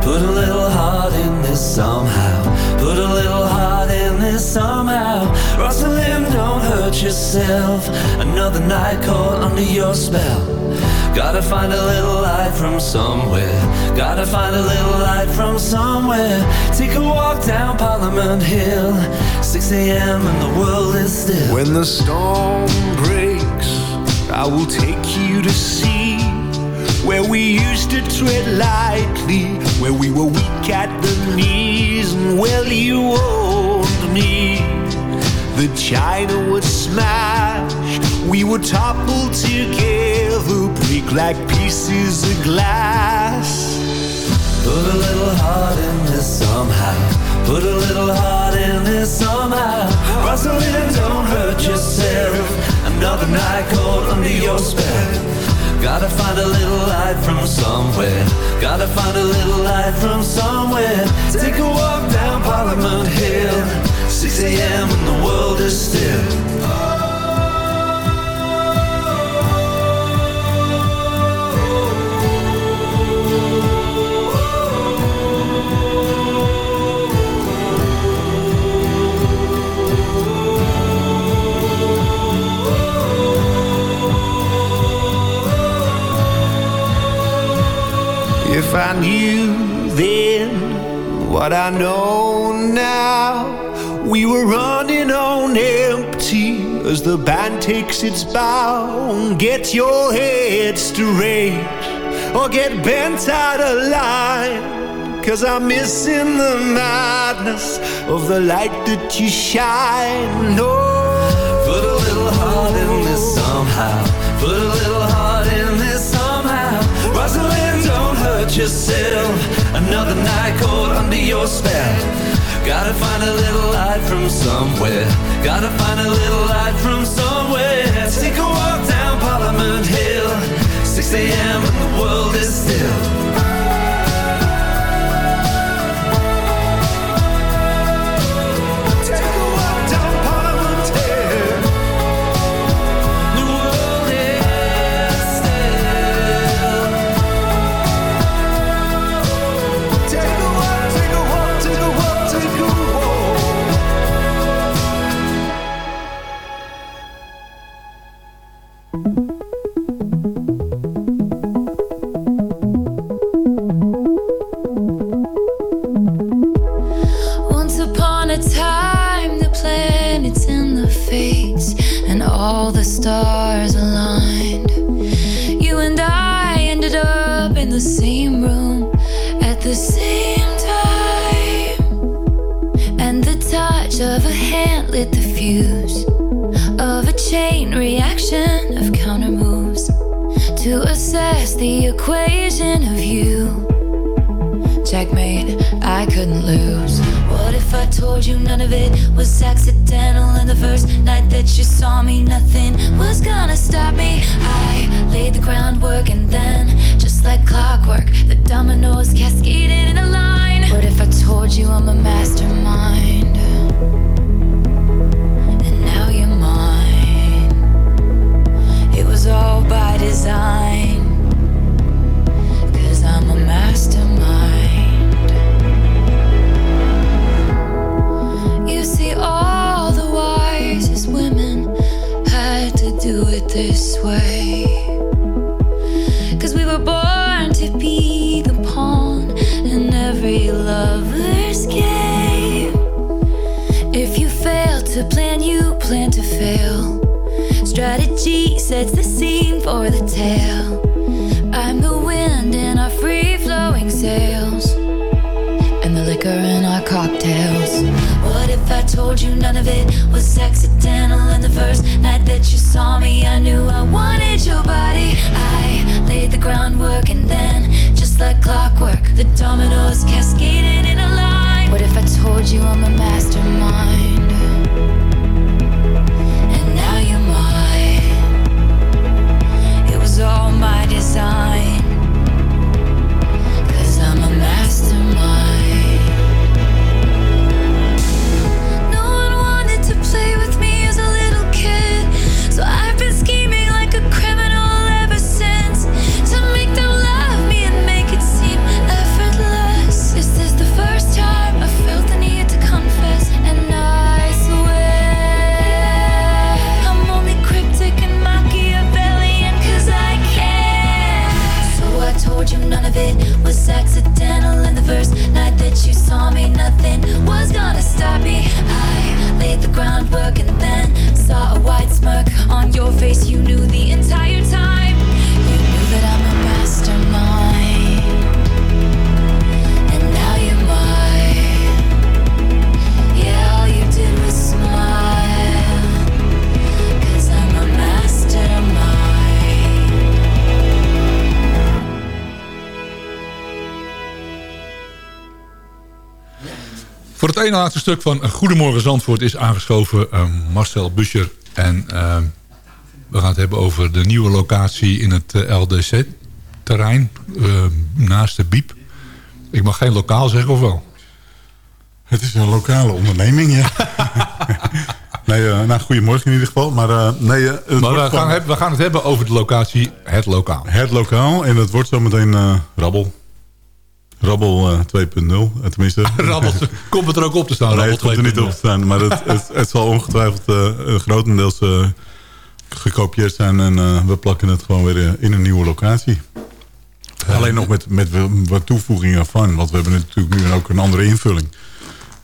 Put a little heart in this somehow. Put a little heart in this somehow. Rosalind, don't hurt yourself. Another night caught under your spell. Gotta find a little light from somewhere. Gotta find a little light from somewhere. Take a walk down Parliament Hill. 6 a.m. and the world is still. When the storm breaks, I will take you to see where we used to tread lightly, where we were weak at the knees, and well, you owned me. The china would smash, we would topple together, break like pieces of glass. Put a little heart in this somehow. Put a little heart in this somehow. Rosalind, don't hurt yourself. Another night caught under your spell. Gotta find a little light from somewhere. Gotta find a little light from somewhere. Take a walk down Parliament Hill. 6 a.m. and the world is still. If I knew then what I know now, we were running on empty as the band takes its bow. Get your head straight or get bent out of line. Cause I'm missing the madness of the light that you shine. No. Put a little heart in this somehow. Put a little hurt yourself. Another night caught under your spell. Gotta find a little light from somewhere. Gotta find a little light from somewhere. Take a walk down Parliament Hill. 6 a.m. and the world is still. I told you none of it was accidental? And the first night that you saw me, I knew I wanted your body. I laid the groundwork, and then, just like clockwork, the dominoes cascaded in a line. What if I told you I'm a mastermind? And now you're mine. It was all my design. Was accidental. And the first night that you saw me, nothing was gonna stop me. I laid the groundwork and then saw a wide smirk on your face. You knew the entire het ene laatste stuk van Goedemorgen Zandvoort is aangeschoven eh, Marcel Buscher. En eh, we gaan het hebben over de nieuwe locatie in het LDC-terrein naast de Biep. Ik mag geen lokaal zeggen of wel? Het is een lokale onderneming, ja. nee, eh, nou, goedemorgen in ieder geval. Maar, eh, nee, eh, Maar we gaan, we gaan het hebben over de locatie Het Lokaal. het lokaal en het wordt zometeen eh rabbel. Rabbel eh, 2.0, eh, tenminste. Rabbel, komt het er ook op te staan? Nee, Rabbel het komt er niet 2.0. op te staan. Maar het, het, het zal ongetwijfeld eh, grotendeels eh, gekopieerd zijn. En eh, we plakken het gewoon weer in een nieuwe locatie. Alleen nog met, met wat toevoegingen van. Want we hebben natuurlijk nu ook een andere invulling.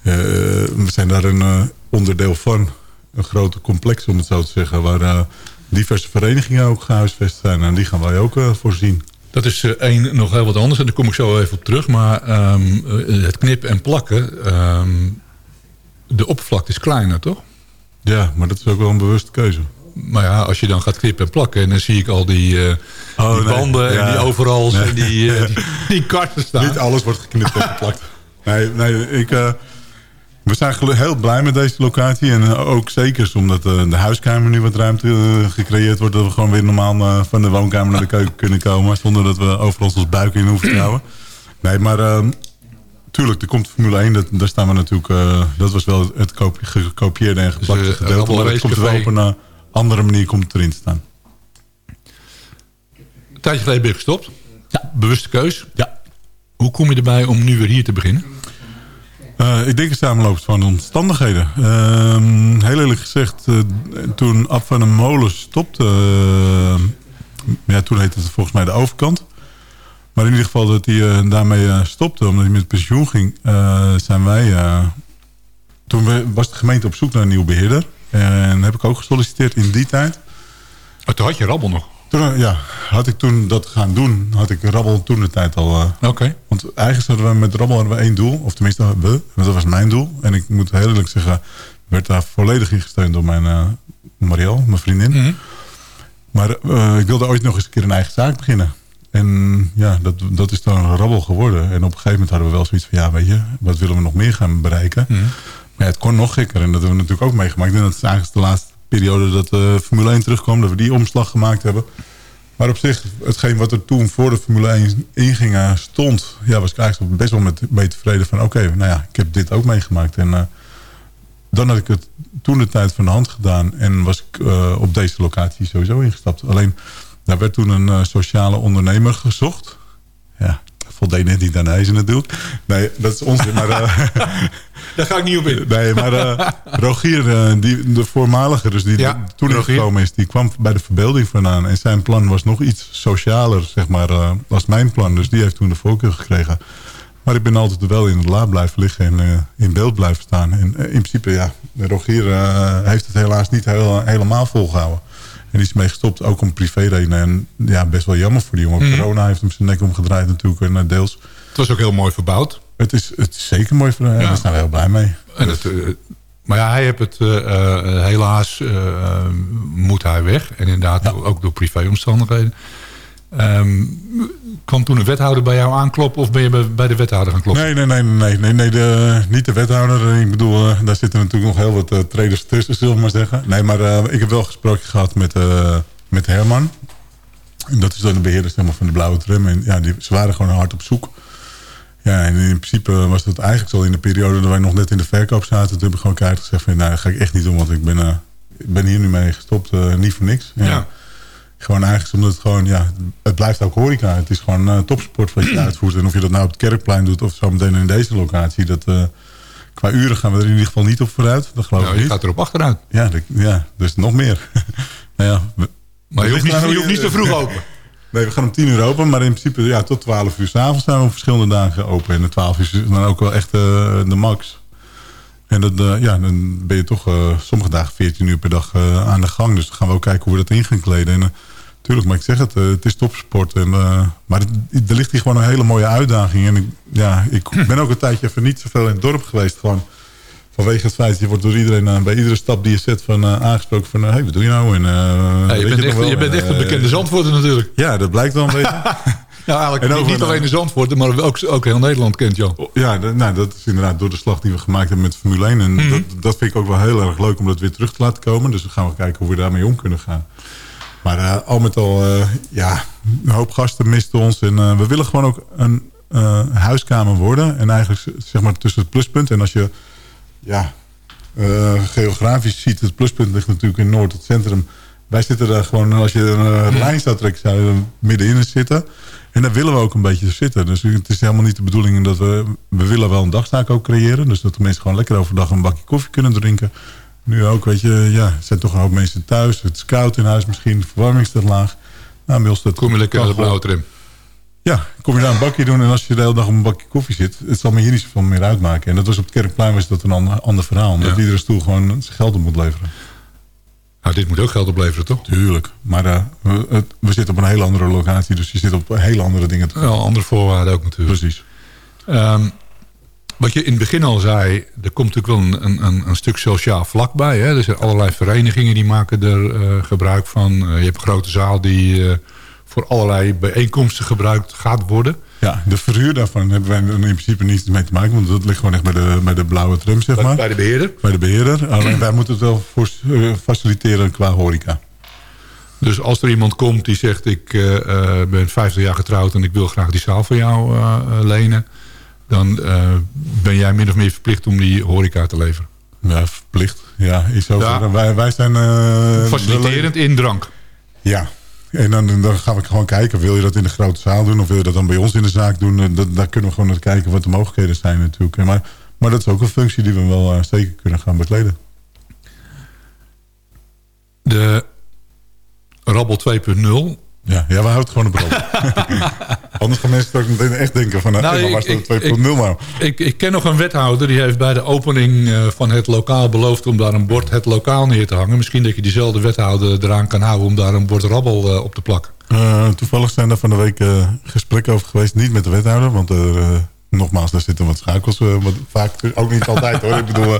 Eh, we zijn daar een eh, onderdeel van. Een grote complex, om het zo te zeggen. Waar diverse verenigingen ook gehuisvest zijn. En die gaan wij ook voorzien. Dat is eh, één nog heel wat anders en daar kom ik zo even op terug. Maar ehm, eh, het knippen en plakken, ehm, de oppervlakte is kleiner, toch? Ja, maar dat is ook wel een bewuste keuze. Maar ja, als je dan gaat knippen en plakken... en dan zie ik al die, Oh, die nee. banden en die overals Nee. en die, die, die karten staan. Niet alles wordt geknipt en geplakt. Nee, nee ik, we zijn heel blij met deze locatie. En eh, ook zeker omdat eh, de huiskamer nu wat ruimte eh, gecreëerd wordt. Dat we gewoon weer normaal van de woonkamer naar de keuken kunnen komen. Zonder dat we overal ons buik in hoeven te houden. Nee, maar eh, tuurlijk, er komt Formule 1. Dat, daar staan we natuurlijk... dat was wel het gekopieerde en geplakte Dus, eh, gedeelte. Maar het komt er wel op een andere manier komt het erin te staan. Een tijdje geleden ben je gestopt. Ja. Bewuste keus. Ja. Hoe kom je erbij om nu weer hier te beginnen? Eh, ik denk een samenloop van omstandigheden. Ehm, heel eerlijk gezegd, eh, toen Ab van den Molen stopte... eh, ja, toen heette het volgens mij de overkant. Maar in ieder geval dat hij daarmee stopte, omdat hij met pensioen ging... zijn wij... toen was de gemeente op zoek naar een nieuwe beheerder. En heb ik ook gesolliciteerd in die tijd. Oh, toen had je Rabbel nog. Toen, eh, ja, had ik toen dat gaan doen, had ik Rabbel toen de tijd al... eh, Oké. want eigenlijk hadden we met Rabbel hadden we één doel. Of tenminste, we. Dat was mijn doel. En ik moet heel eerlijk zeggen... werd daar volledig in gesteund door mijn eh Marielle, mijn vriendin. Mhm. Maar ik wilde ooit nog eens een keer een eigen zaak beginnen. En ja, dat, dat is dan een rabbel geworden. En op een gegeven moment hadden we wel zoiets van... ja, weet je, wat willen we nog meer gaan bereiken? Mhm. Maar ja, het kon nog gekker. En dat hebben we natuurlijk ook meegemaakt. Ik denk dat het eigenlijk de laatste periode dat de Formule 1 terugkwam... dat we die omslag gemaakt hebben. Maar op zich, hetgeen wat er toen voor de Formule 1 inging eh, stond... Ja, was ik eigenlijk best wel met, mee tevreden van... oké, nou ja, ik heb dit ook meegemaakt. En eh, dan had ik het toen de tijd van de hand gedaan... en was ik eh, op deze locatie sowieso ingestapt. Alleen, daar werd toen een sociale ondernemer gezocht. Ja, voldeed net niet aan eisen natuurlijk. Nee, dat is onzin. maar, eh, Daar ga ik niet op in. Nee, maar eh, Rogier, eh, die, de voormalige, dus die Ja, toen gekomen is... die kwam bij de verbeelding vandaan. En zijn plan was nog iets socialer, zeg maar, als mijn plan. Dus die heeft toen de voorkeur gekregen. Maar ik ben altijd wel in het laad blijven liggen en in beeld blijven staan. En in principe, ja, Rogier heeft het helaas niet heel, helemaal volgehouden. En die is mee gestopt, ook om privéredenen. En ja, best wel jammer voor die jongen. Mhm. Corona heeft hem zijn nek omgedraaid natuurlijk. En eh, deels... Het was ook heel mooi verbouwd. Het is, het is zeker mooi voor hem. Ja. Daar zijn we heel blij mee. En het, eh, maar ja, hij heeft het eh, eh, helaas eh, moet hij weg. En inderdaad ook door privéomstandigheden. Ehm, kwam toen een wethouder bij jou aankloppen of ben je bij- de wethouder gaan kloppen? Nee, nee, nee, nee, nee, nee de, niet de wethouder. Ik bedoel, eh, daar zitten natuurlijk nog heel wat uh, traders tussen, zullen we maar zeggen. Nee, maar uh, ik heb wel gesproken gehad met, uh, met Herman. En dat is dan de beheerder zeg maar, van de Blauwe Tram. En ja, die, ze waren gewoon hard op zoek. Ja, en in principe was dat eigenlijk al in de periode dat wij nog net in de verkoop zaten. Toen heb ik gewoon keihard gezegd van, nou, dat ga ik echt niet doen. Want ik ben, ik ben hier nu mee gestopt, niet voor niks. Ja. ja. Gewoon eigenlijk omdat het gewoon, ja, het blijft ook horeca. Het is gewoon uh, topsport wat je uitvoert. En of je dat nou op het Kerkplein doet of zo meteen in deze locatie. Dat, uh, qua uren gaan we er in ieder geval niet op vooruit. Dat geloof nou, ik je niet. gaat erop achteruit. Ja, ja, dus nog meer. nou ja, we, maar je hoeft, niet, je hoeft niet zo vroeg open. Nee, we gaan om 10 uur open, maar in principe ja, tot 12 uur s'avonds zijn we op verschillende dagen open. En de 12 uur is dan ook wel echt uh, de max. En dat, uh, ja, dan ben je toch uh, sommige dagen 14 uur per dag aan de gang. Dus dan gaan we ook kijken hoe we dat in gaan kleden. En tuurlijk, maar ik zeg het, het is topsport. En, maar het, er ligt hier gewoon een hele mooie uitdaging. En ik, ja, ik ben ook een tijdje even niet zoveel in het dorp geweest. Gewoon vanwege het feit, je wordt door iedereen bij iedere stap die je zet van, aangesproken van... hé, hey, wat doe je nou? En, ja, je, bent echt, je bent echt een bekende zandvoorter natuurlijk. Ja, dat blijkt wel een beetje. Ja, eigenlijk en niet, niet alleen de Zandvoort, maar ook, ook heel Nederland kent Jan. Ja, dat, nou, dat is inderdaad door de slag die we gemaakt hebben met Formule 1. En mm -hmm. dat, dat vind ik ook wel heel erg leuk om dat weer terug te laten komen. Dus dan gaan we kijken hoe we daarmee om kunnen gaan. Maar uh, al met al, uh, ja, een hoop gasten misten ons. En uh, we willen gewoon ook een huiskamer worden. En eigenlijk zeg maar tussen het pluspunt. En als je, ja, geografisch ziet, het pluspunt ligt natuurlijk in Noord, het centrum. Wij zitten daar gewoon, als je een uh, lijn zou trekken, middenin zitten. En daar willen we ook een beetje zitten. Dus het is helemaal niet de bedoeling dat we... We willen wel een dagstaak ook creëren. Dus dat de mensen gewoon lekker overdag een bakje koffie kunnen drinken. Nu ook, weet je, ja, zijn toch een hoop mensen thuis. Het is koud in huis misschien, de verwarming te laag. Nou, inmiddels dat kom je lekker naar de blauwe trim. Ja, kom je daar een bakje doen en als je de hele dag op een bakje koffie zit... het zal me hier niet zoveel meer uitmaken. En dat was op het Kerkplein was dat een ander, ander verhaal. Omdat ja. iedere stoel gewoon zijn geld op moet leveren. Nou, dit moet ook geld opleveren, toch? Tuurlijk. Maar uh, we, we, zitten op een hele andere locatie. Dus je zit op hele andere dingen. Te... Ja, andere voorwaarden ook natuurlijk. Precies. Um, wat je in het begin al zei... er komt natuurlijk wel een, een, een stuk sociaal vlak bij. Hè? Er zijn allerlei verenigingen die maken er uh, gebruik van. Uh, je hebt een grote zaal die uh, voor allerlei bijeenkomsten gebruikt gaat worden. Ja, de verhuur daarvan hebben wij in principe niets mee te maken. Want dat ligt gewoon echt bij de, bij de blauwe tram, zeg maar. Bij de beheerder? Bij de beheerder. Alleen wij moeten het wel voor, uh, faciliteren qua horeca. Dus als er iemand komt die zegt... ik uh, uh, ben 50 jaar getrouwd en ik wil graag die zaal van jou lenen... dan ben jij min of meer verplicht om die horeca te leveren. Ja, verplicht. Ja, is zo. Ja. Wij, wij zijn... Faciliterend in drank. Ja, en dan, dan, gaan we gewoon kijken, wil je dat in de grote zaal doen... of wil je dat dan bij ons in de zaak doen? Dat, daar kunnen we gewoon naar kijken wat de mogelijkheden zijn natuurlijk. Maar, maar dat is ook een functie die we wel uh, zeker kunnen gaan bekleden. De Rabbel 2.0... Ja, ja, we houden gewoon op rabbel. Anders gaan mensen ook meteen echt denken van... Nou, hey, waar staat 2.0 nou? Ik, ik ken nog een wethouder die heeft bij de opening uh, van het lokaal beloofd... om daar een bord het lokaal neer te hangen. Misschien dat je diezelfde wethouder eraan kan houden... om daar een bord rabbel uh, op te plakken. Uh, toevallig zijn daar van de week gesprekken over geweest. Niet met de wethouder, want... Nogmaals, daar zitten wat schakels. wat vaak ook niet altijd hoor. Ik bedoel,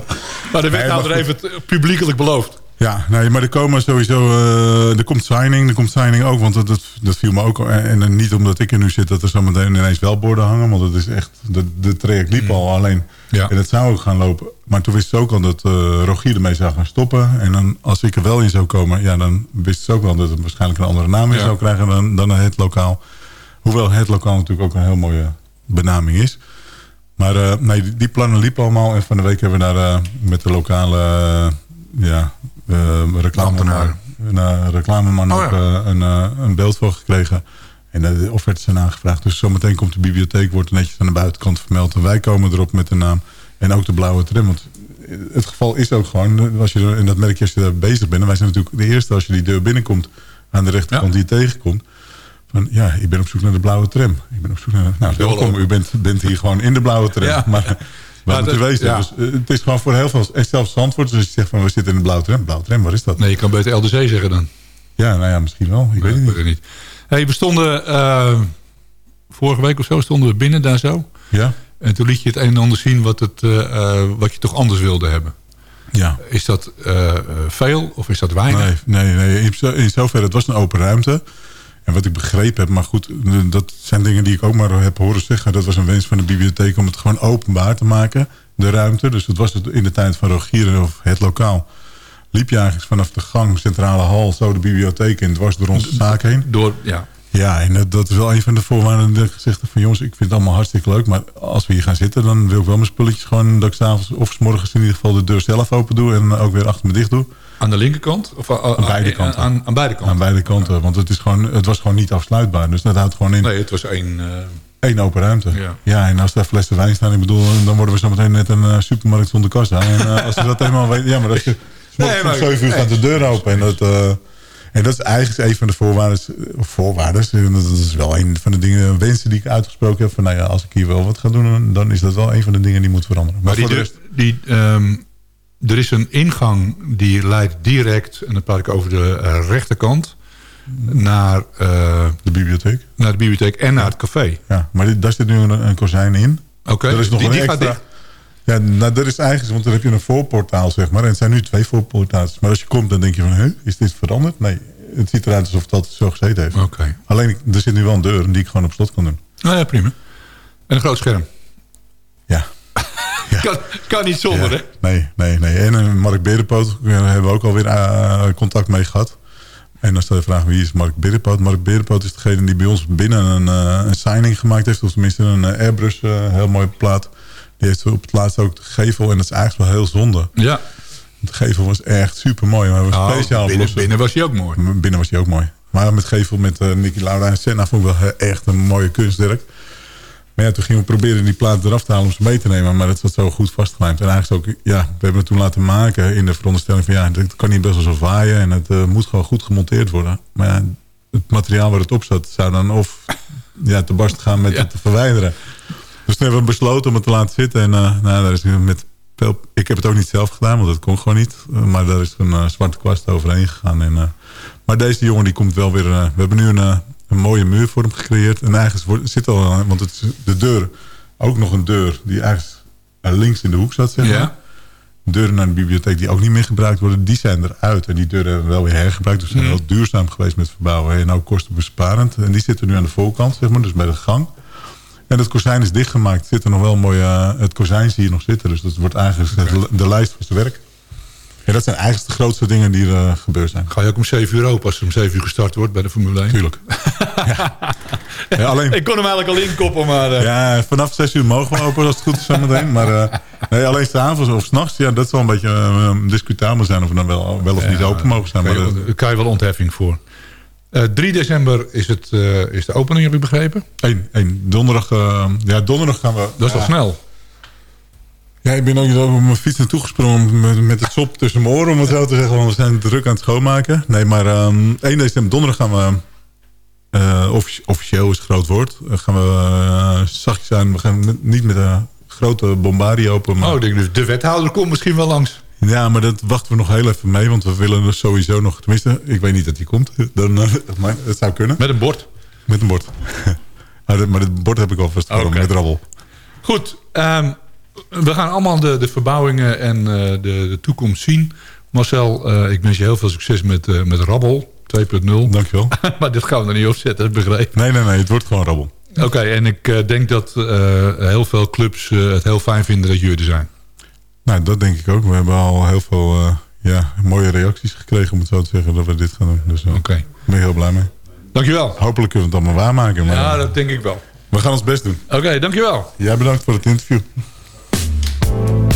maar de wethouder heeft het publiekelijk beloofd. Ja, nee, maar er komen sowieso... eh, er komt signing, er komt signing ook. Want dat, dat, dat viel me ook... En, en dan niet omdat ik er nu zit... dat er zometeen ineens wel borden hangen. Want het is echt... De, de traject liep al alleen. Ja. En het zou ook gaan lopen. Maar toen wist ze ook al dat eh Rogier ermee zou gaan stoppen. En dan, als ik er wel in zou komen... Ja, dan wist ze ook wel dat het waarschijnlijk een andere naam in Ja. zou krijgen... dan, dan het lokaal. Hoewel het lokaal natuurlijk ook een heel mooie benaming is. Maar eh, nee, die, plannen liepen allemaal. En van de week hebben we daar eh, met de lokale eh, ja, eh reclameman, een eh, reclameman Oh, ook ja. eh, een, eh, een beeld voor gekregen. En eh, de offertes zijn aangevraagd. Dus zometeen komt de bibliotheek, wordt netjes aan de buitenkant vermeld. En wij komen erop met de naam. En ook de blauwe tram. Want het geval is ook gewoon, als je, er- en dat merk je als je daar bezig bent. En wij zijn natuurlijk de eerste als je die deur binnenkomt. Aan de rechterkant die je tegenkomt. Van ja, ik ben op zoek naar de blauwe tram. Ik ben op zoek naar... Nou, welkom. U bent, bent hier gewoon in de blauwe tram. Ja. Maar Maar moeten dat- wezen. ja. Dus, eh, het is gewoon voor heel veel... En zelfs Zandvoort, dus als je zegt van we zitten in de blauwe tram. Blauwe tram, waar is dat? Nee, je kan beter LDC zeggen dan. Ja, nou ja, misschien wel. Ik weet het niet. niet. Hey, we stonden... eh, vorige week of zo stonden we binnen daar zo. Ja. En toen liet je het een en ander zien wat, het, eh, wat je toch anders wilde hebben. Ja. Is dat veel of is dat weinig? Nee, nee, nee. In zoverre, het was een open ruimte. En wat ik begrepen heb, maar goed, dat zijn dingen die ik ook maar heb horen zeggen. Dat was een wens van de bibliotheek om het gewoon openbaar te maken, de ruimte. Dus dat was het in de tijd van Rogier of het lokaal. Liep je eigenlijk vanaf de gang, centrale hal, zo de bibliotheek in, dwars door onze zaak heen. Door, ja. Ja, en dat, dat is wel een van de voorwaarden dat ik gezegd heb van jongens, ik vind het allemaal hartstikke leuk. Maar als we hier gaan zitten, dan wil ik wel mijn spulletjes gewoon dat ik s'avonds of 's morgens in ieder geval de deur zelf open doe en ook weer achter me dicht doe. Aan de linkerkant? Of, aan, Aan beide kanten. Aan, aan beide kanten? Aan beide kanten, want het, is gewoon, het was gewoon niet afsluitbaar. Dus dat houdt gewoon in Nee, het was één... eh, één open ruimte. Ja. Ja. en als daar flessen wijn staan, ik bedoel, dan worden we zo meteen net een eh, supermarkt zonder kassa. En eh, als je dat helemaal weet, ja, maar als je Nee, om 7 uur gaat de deur open. En dat, eh, en dat is eigenlijk een van de voorwaarden, en dat is wel een van de dingen, wensen die ik uitgesproken heb. Van nou ja, als ik hier wel wat ga doen, dan is dat wel een van de dingen die moet veranderen. Maar die, de die, ehm, er is een ingang die leidt direct, en dan praat ik over de eh, rechterkant, naar, eh, de bibliotheek. naar de bibliotheek en naar het café. Ja, maar dit, daar zit nu een, een kozijn in. Oké, Er is nog die, een die extra. Ja, nou, dat is eigenlijk, want dan heb je een voorportaal, zeg maar. En het zijn nu twee voorportaals. Maar als je komt, dan denk je van, huh, is dit veranderd? Nee, het ziet eruit alsof altijd zo gezeten heeft. Oké. Alleen, er zit nu wel een deur die ik gewoon op slot kan doen. Nou ja, prima. En een groot scherm. Kan, kan niet zonder, hè? Nee, nee, nee. En eh, Mark Berenpoot daar hebben we ook alweer eh, contact mee gehad. En dan stel je de vraag, wie is Mark Berenpoot? Mark Berenpoot is degene die bij ons binnen een, eh, een signing gemaakt heeft. Of tenminste een eh, Airbrush, eh, heel mooie plaat. Die heeft op het laatst ook de gevel. En dat is eigenlijk wel heel zonde. Ja. De gevel was echt super mooi. Maar we Oh, speciaal binnen, binnen was hij ook mooi. Binnen was hij ook mooi. Maar met gevel met eh Nicky Lauda en Senna vond ik wel echt een mooie kunstwerk. Maar ja, toen gingen we proberen die plaat eraf te halen om ze mee te nemen. Maar het zat zo goed vastgelijmd. En eigenlijk ook, ja, we hebben het toen laten maken in de veronderstelling van... ja, het kan niet best wel zo waaien en het eh, moet gewoon goed gemonteerd worden. Maar ja, het materiaal waar het op zat zou dan of ja, te barst gaan met Ja. het te verwijderen. Dus toen hebben we besloten om het te laten zitten. En eh, nou, daar is met veel, ik heb het ook niet zelf gedaan, want dat kon gewoon niet. Eh, maar daar is een zwarte kwast overheen gegaan. En, maar deze jongen die komt wel weer... we hebben nu een, een mooie muur voor hem gecreëerd. En eigenlijk zit al... want het de deur, ook nog een deur... die eigenlijk links in de hoek zat, zeg maar. Ja. Deuren naar de bibliotheek die ook niet meer gebruikt worden... die zijn eruit. En die deuren hebben we wel weer hergebruikt. Dus we zijn Mhm. heel duurzaam geweest met verbouwen. En ook kostenbesparend. En die zitten nu aan de voorkant, zeg maar. Dus bij de gang. En het kozijn is dichtgemaakt. Zit er nog wel mooi... eh, het kozijn zie je nog zitten. Dus dat wordt eigenlijk de, de lijst van zijn werk. En dat zijn eigenlijk de grootste dingen die er eh, gebeurd zijn. Ga je ook om 7 uur open als er om 7 uur gestart wordt bij de Formule 1? Tuurlijk. Ja, alleen, Ik kon hem eigenlijk al inkoppen, maar... eh, ja, vanaf 6 uur mogen we open als het goed is zometeen. Maar eh, nee, alleen s'avonds of s'nachts, ja, dat zal een beetje discutabel zijn of we dan wel, wel of niet ja, open mogen zijn. Daar Maar kan, je- kan je wel ontheffing voor. Eh 3 december is, het, eh, is de opening, heb ik begrepen. één, één, donderdag, eh, ja, donderdag gaan we... Dat is ja, wel snel. Ja, ik ben ook op mijn fiets naartoe gesprongen met, met het sop tussen mijn oren, om het zo te zeggen. Want we zijn druk aan het schoonmaken. Nee, maar ehm 1 december, donderdag gaan we... eh, offici- officieel is het groot woord. eh, gaan we eh, zachtjes aan. We gaan met- niet met een grote bombardie open. Maar, Oh, ik denk dus de wethouder komt misschien wel langs. Ja, maar dat wachten we nog heel even mee. Want we willen er sowieso nog... Tenminste, ik weet niet dat hij komt. Dan, maar het zou kunnen. Met een bord. Met een bord. maar, dat bord heb ik alvast voor Oké. met rabbel. Goed, ehm, we gaan allemaal de, de verbouwingen en eh, de, de toekomst zien. Marcel, eh, ik wens je heel veel succes met, eh, met Rabbel 2.0. Dankjewel. maar dit gaan we er niet opzetten, heb ik begrepen. Nee, nee, nee. Het wordt gewoon Rabbel. Oké, en ik denk dat heel veel clubs het heel fijn vinden dat jullie er zijn. Nou, dat denk ik ook. We hebben al heel veel ja, mooie reacties gekregen, om het zo te zeggen, dat we dit gaan doen. Dus Oké. daar ben ik heel blij mee. Dankjewel. Hopelijk kunnen we het allemaal waarmaken. Maar, Ja, dat denk ik wel. We gaan ons best doen. Oké, dankjewel. Jij bedankt voor het interview. you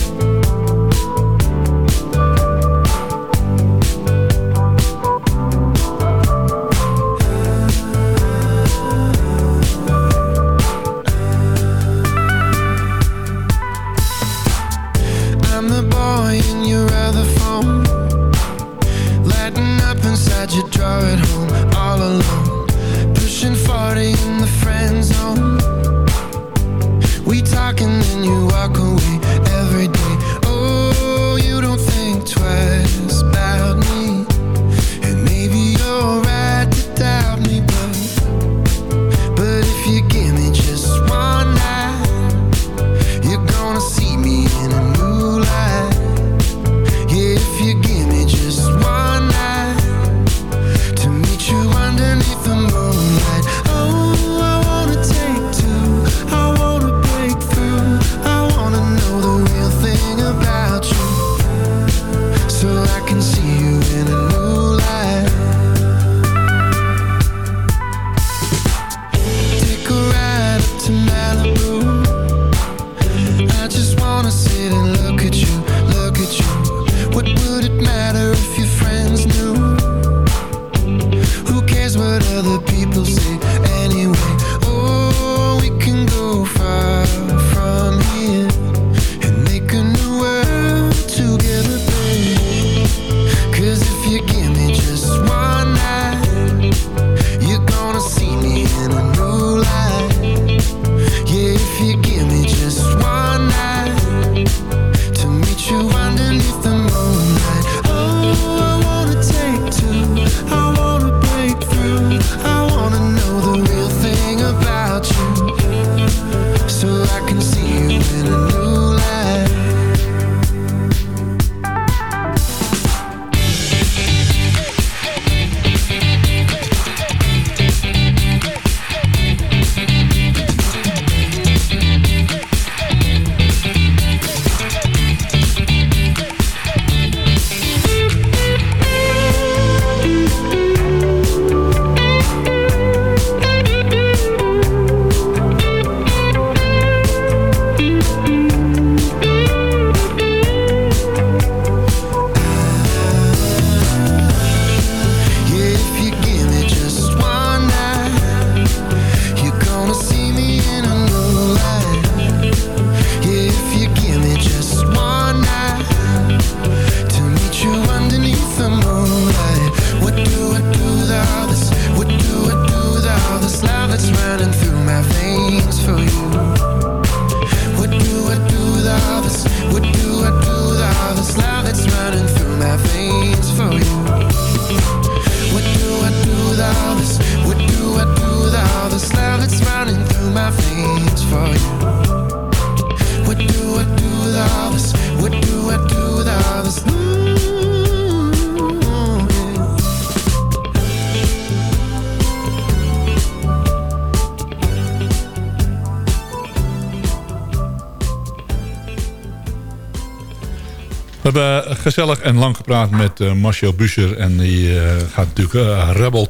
gezellig en lang gepraat met eh, Marcel Buscher. En die eh, gaat natuurlijk eh, Rebel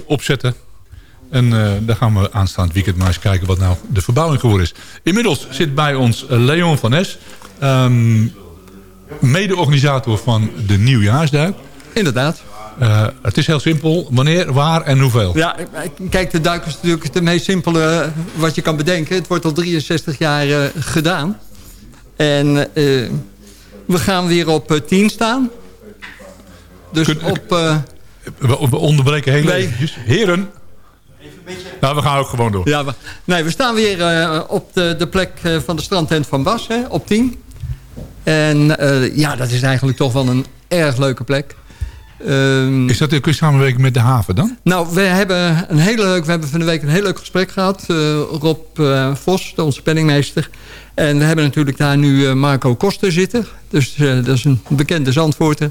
2.0 opzetten. En daar gaan we aanstaand weekend maar eens kijken wat nou de verbouwing geworden is. Inmiddels zit bij ons Leon van Es. ehm, Mede-organisator van de Nieuwjaarsduik. Inderdaad. Het is heel simpel. Wanneer, waar en hoeveel? Ja, kijk, de duik is natuurlijk het meest simpele wat je kan bedenken. Het wordt al 63 jaar gedaan. En we gaan weer op eh, 10 staan. Dus op... eh, We, onderbreken heel Nee. eventjes. Heren. Nou, we gaan ook gewoon door. ja, we, nee, we staan weer eh, op de, de plek eh, van de strandtent van Bas, hè, op 10. En eh, ja, dat is eigenlijk toch wel een erg leuke plek. Ehm, Is dat in samenwerking met de haven dan? nou, we hebben, een hele leuk, we hebben van de week een heel leuk gesprek gehad. Eh, Rob eh, Vos, onze penningmeester. En we hebben natuurlijk daar nu eh, Marco Koster zitten. Dus eh, dat is een bekende Zandvoorter.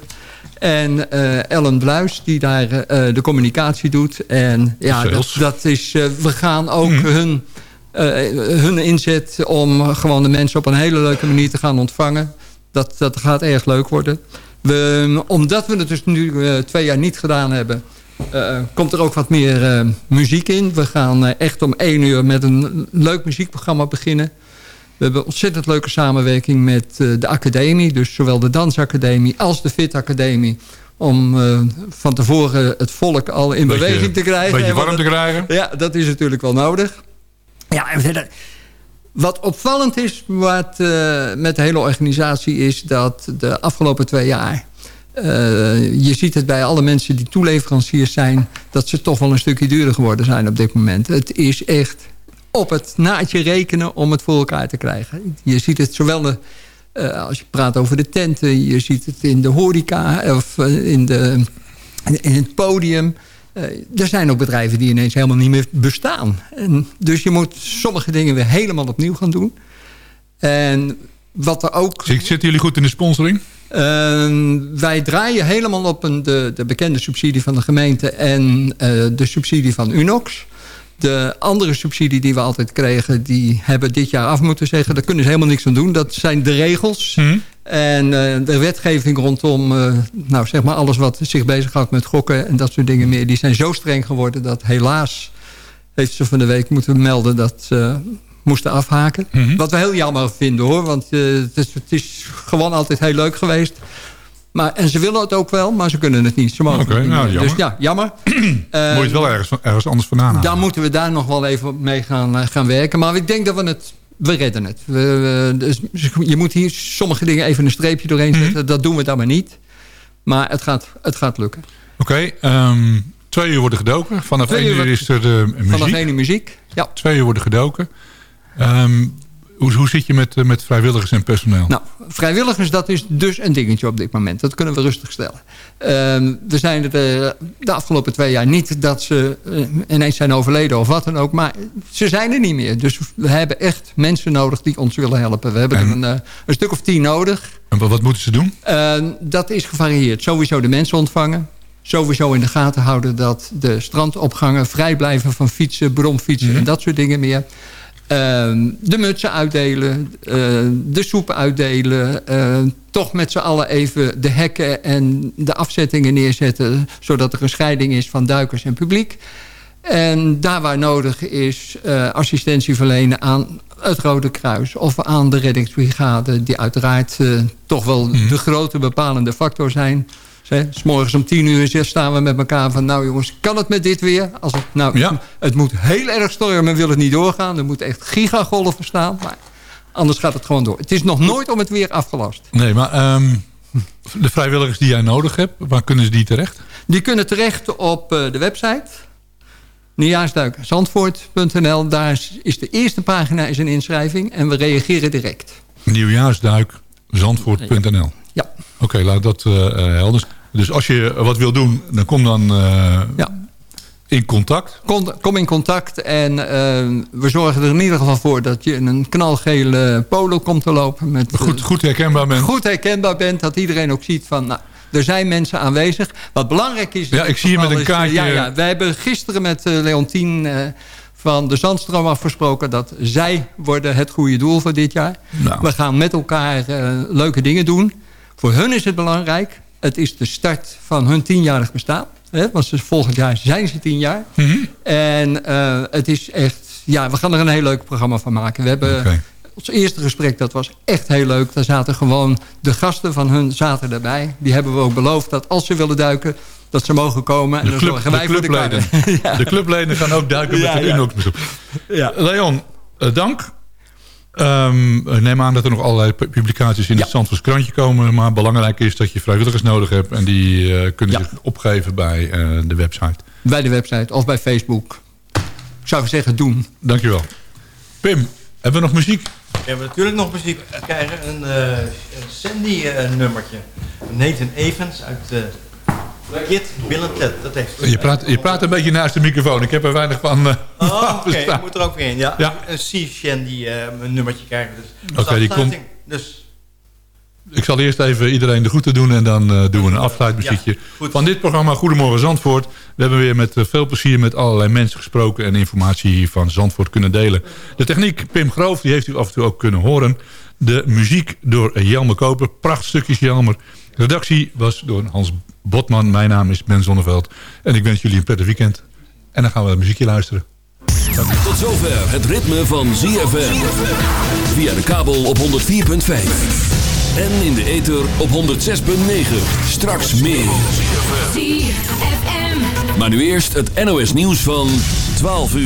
En eh, Ellen Bluis, die daar de communicatie doet. En ja, dat, dat is, we gaan ook hun, eh, hun inzet om gewoon de mensen op een hele leuke manier te gaan ontvangen. Dat, dat gaat erg leuk worden. We, omdat we het dus nu twee jaar niet gedaan hebben... komt er ook wat meer muziek in. We gaan echt om één uur met een leuk muziekprogramma beginnen. We hebben een ontzettend leuke samenwerking met eh, de academie. Dus zowel de Dansacademie als de Fit Academie. Om eh, van tevoren het volk al in Beetje- beweging te krijgen. beetje En wat warm te krijgen. Ja, dat is natuurlijk wel nodig. Ja, en verder... Wat opvallend is wat, eh, met de hele organisatie is dat de afgelopen twee jaar... je ziet het bij alle mensen die toeleveranciers zijn... dat ze toch wel een stukje duurder geworden zijn op dit moment. Het is echt op het naadje rekenen om het voor elkaar te krijgen. Je ziet het zowel de, eh, als je praat over de tenten... je ziet het in de horeca of eh, in, de, in het podium... Eh, er zijn ook bedrijven die ineens helemaal niet meer bestaan. En dus je moet sommige dingen weer helemaal opnieuw gaan doen. En wat er ook... Zitten jullie goed in de sponsoring? Ehm, wij draaien helemaal op een, de, de bekende subsidie van de gemeente... en eh, de subsidie van Unox. De andere subsidie die we altijd kregen... die hebben dit jaar af moeten zeggen. Daar kunnen ze helemaal niks aan doen. Dat zijn de regels. En eh, de wetgeving rondom eh, nou, zeg maar alles wat zich bezighoudt met gokken... en dat soort dingen meer... die zijn zo streng geworden dat helaas... heeft ze van de week moeten melden dat ze moesten afhaken. Wat we heel jammer vinden hoor. Want eh, het, is, het is gewoon altijd heel leuk geweest. Maar, en ze willen het ook wel, maar ze kunnen het niet. Ze mogen Oké, het niet nou, jammer. Dus ja, jammer. Moet je het wel ergens, ergens anders vandaan halen. Dan moeten we daar nog wel even mee gaan, eh, gaan werken. Maar ik denk dat we het... We redden het. We, we- dus je moet hier sommige dingen even een streepje doorheen Mhm. zetten. Dat doen we dan maar niet. Maar het gaat, het gaat lukken. Oké, ehm, twee uur worden gedoken. Vanaf Twee één uur is er de muziek. Vanaf één uur muziek. Ja. Twee uur worden gedoken. Ehm, hoe, hoe zit je met, eh, met vrijwilligers en personeel? Nou, vrijwilligers, dat is dus een dingetje op dit moment. Dat kunnen we rustig stellen. Ehm, we zijn er de, de afgelopen twee jaar niet dat ze eh, ineens zijn overleden of wat dan ook. Maar ze zijn er niet meer. Dus we hebben echt mensen nodig die ons willen helpen. We hebben er een, eh, een stuk of tien nodig. En wat, moeten ze doen? Eh, dat is gevarieerd. Sowieso de mensen ontvangen. Sowieso in de gaten houden dat de strandopgangen vrij blijven van fietsen, bromfietsen en dat soort dingen meer. Ehm, de mutsen uitdelen, eh, de soepen uitdelen. eh, toch met z'n allen even de hekken en de afzettingen neerzetten... zodat er een scheiding is van duikers en publiek. En daar waar nodig is eh, assistentie verlenen aan het Rode Kruis... of aan de reddingsbrigade... die uiteraard toch wel de grote bepalende factor zijn... S morgens om tien uur staan we met elkaar van... nou jongens, kan het met dit weer? Als het, nou, het moet heel erg stormen en wil het niet doorgaan. Er moet echt gigagolven staan. Maar anders gaat het gewoon door. Het is nog nooit om het weer afgelast. Nee, maar ehm, de vrijwilligers die jij nodig hebt, waar kunnen ze die terecht? Die kunnen terecht op eh, de website. Nieuwjaarsduikzandvoort.nl. Daar is, is de eerste pagina is een inschrijving. En we reageren direct. Nieuwjaarsduikzandvoort.nl Ja. Oké, laat dat eh, helder. Dus als je wat wil doen, dan kom dan eh, in contact. Kom, kom in contact en eh, we zorgen er in ieder geval voor... dat je in een knalgele polo komt te lopen. Met, eh, Goed, goed herkenbaar bent. Goed herkenbaar bent. Dat iedereen ook ziet van... Nou, er zijn mensen aanwezig. Wat belangrijk is... Ja, ik zie je met een kaartje- Ja, ja, wij hebben gisteren met Leontien van de Zandstroom afgesproken... dat zij worden het goede doel voor dit jaar. Nou. We gaan met elkaar leuke dingen doen. Voor hun is het belangrijk. Het is de start van hun tienjarig bestaan. Hè, want ze, volgend jaar zijn ze tien jaar. Mhm. En eh, het is echt... Ja, we gaan er een heel leuk programma van maken. We hebben... Ons eerste gesprek, dat was echt heel leuk. Daar zaten gewoon de gasten van hun zaten erbij. Die hebben we ook beloofd dat als ze willen duiken... dat ze mogen komen. En De, dan club, de wij voor de clubleden. karren. Ja. De clubleden gaan ook duiken Ja, met de ja. Unox. Ja. Leon, eh, dank. Ehm, ik neem aan dat er nog allerlei pu- publicaties in het Zandvoors krantje komen. Maar belangrijk is dat je vrijwilligers nodig hebt. En die eh, kunnen zich opgeven bij eh, de website. Bij de website of bij Facebook. Ik zou zeggen, doen. Dankjewel. Pim, hebben we nog muziek? We hebben natuurlijk nog muziek. We krijgen een, eh, een Sandy-nummertje. Nathan Evans uit Kit, dat heeft Je praat, je praat een beetje naast de microfoon. Ik heb er weinig van uh, Oh, oké. Ik moet er ook weer in. Ja, ja. een Sien die uh, een nummertje krijgen. Dus, oké, die komt... Dus ik zal eerst even iedereen de groeten doen en dan uh, doen we een afsluitmuziekje. Ja, van dit programma Goedemorgen Zandvoort. We hebben weer met veel plezier met allerlei mensen gesproken... en informatie van Zandvoort kunnen delen. De techniek, Pim Groof, die heeft u af en toe ook kunnen horen. De muziek door Jelmer Koper. Prachtstukjes Jelmer. Redactie was door Hans Botman. Mijn naam is Ben Zonneveld. En ik wens jullie een prettig weekend. En dan gaan we een muziekje luisteren. Tot zover het ritme van ZFM. Via de kabel op 104.5. En in de ether op 106.9. Straks meer. Maar nu eerst het NOS nieuws van 12 uur.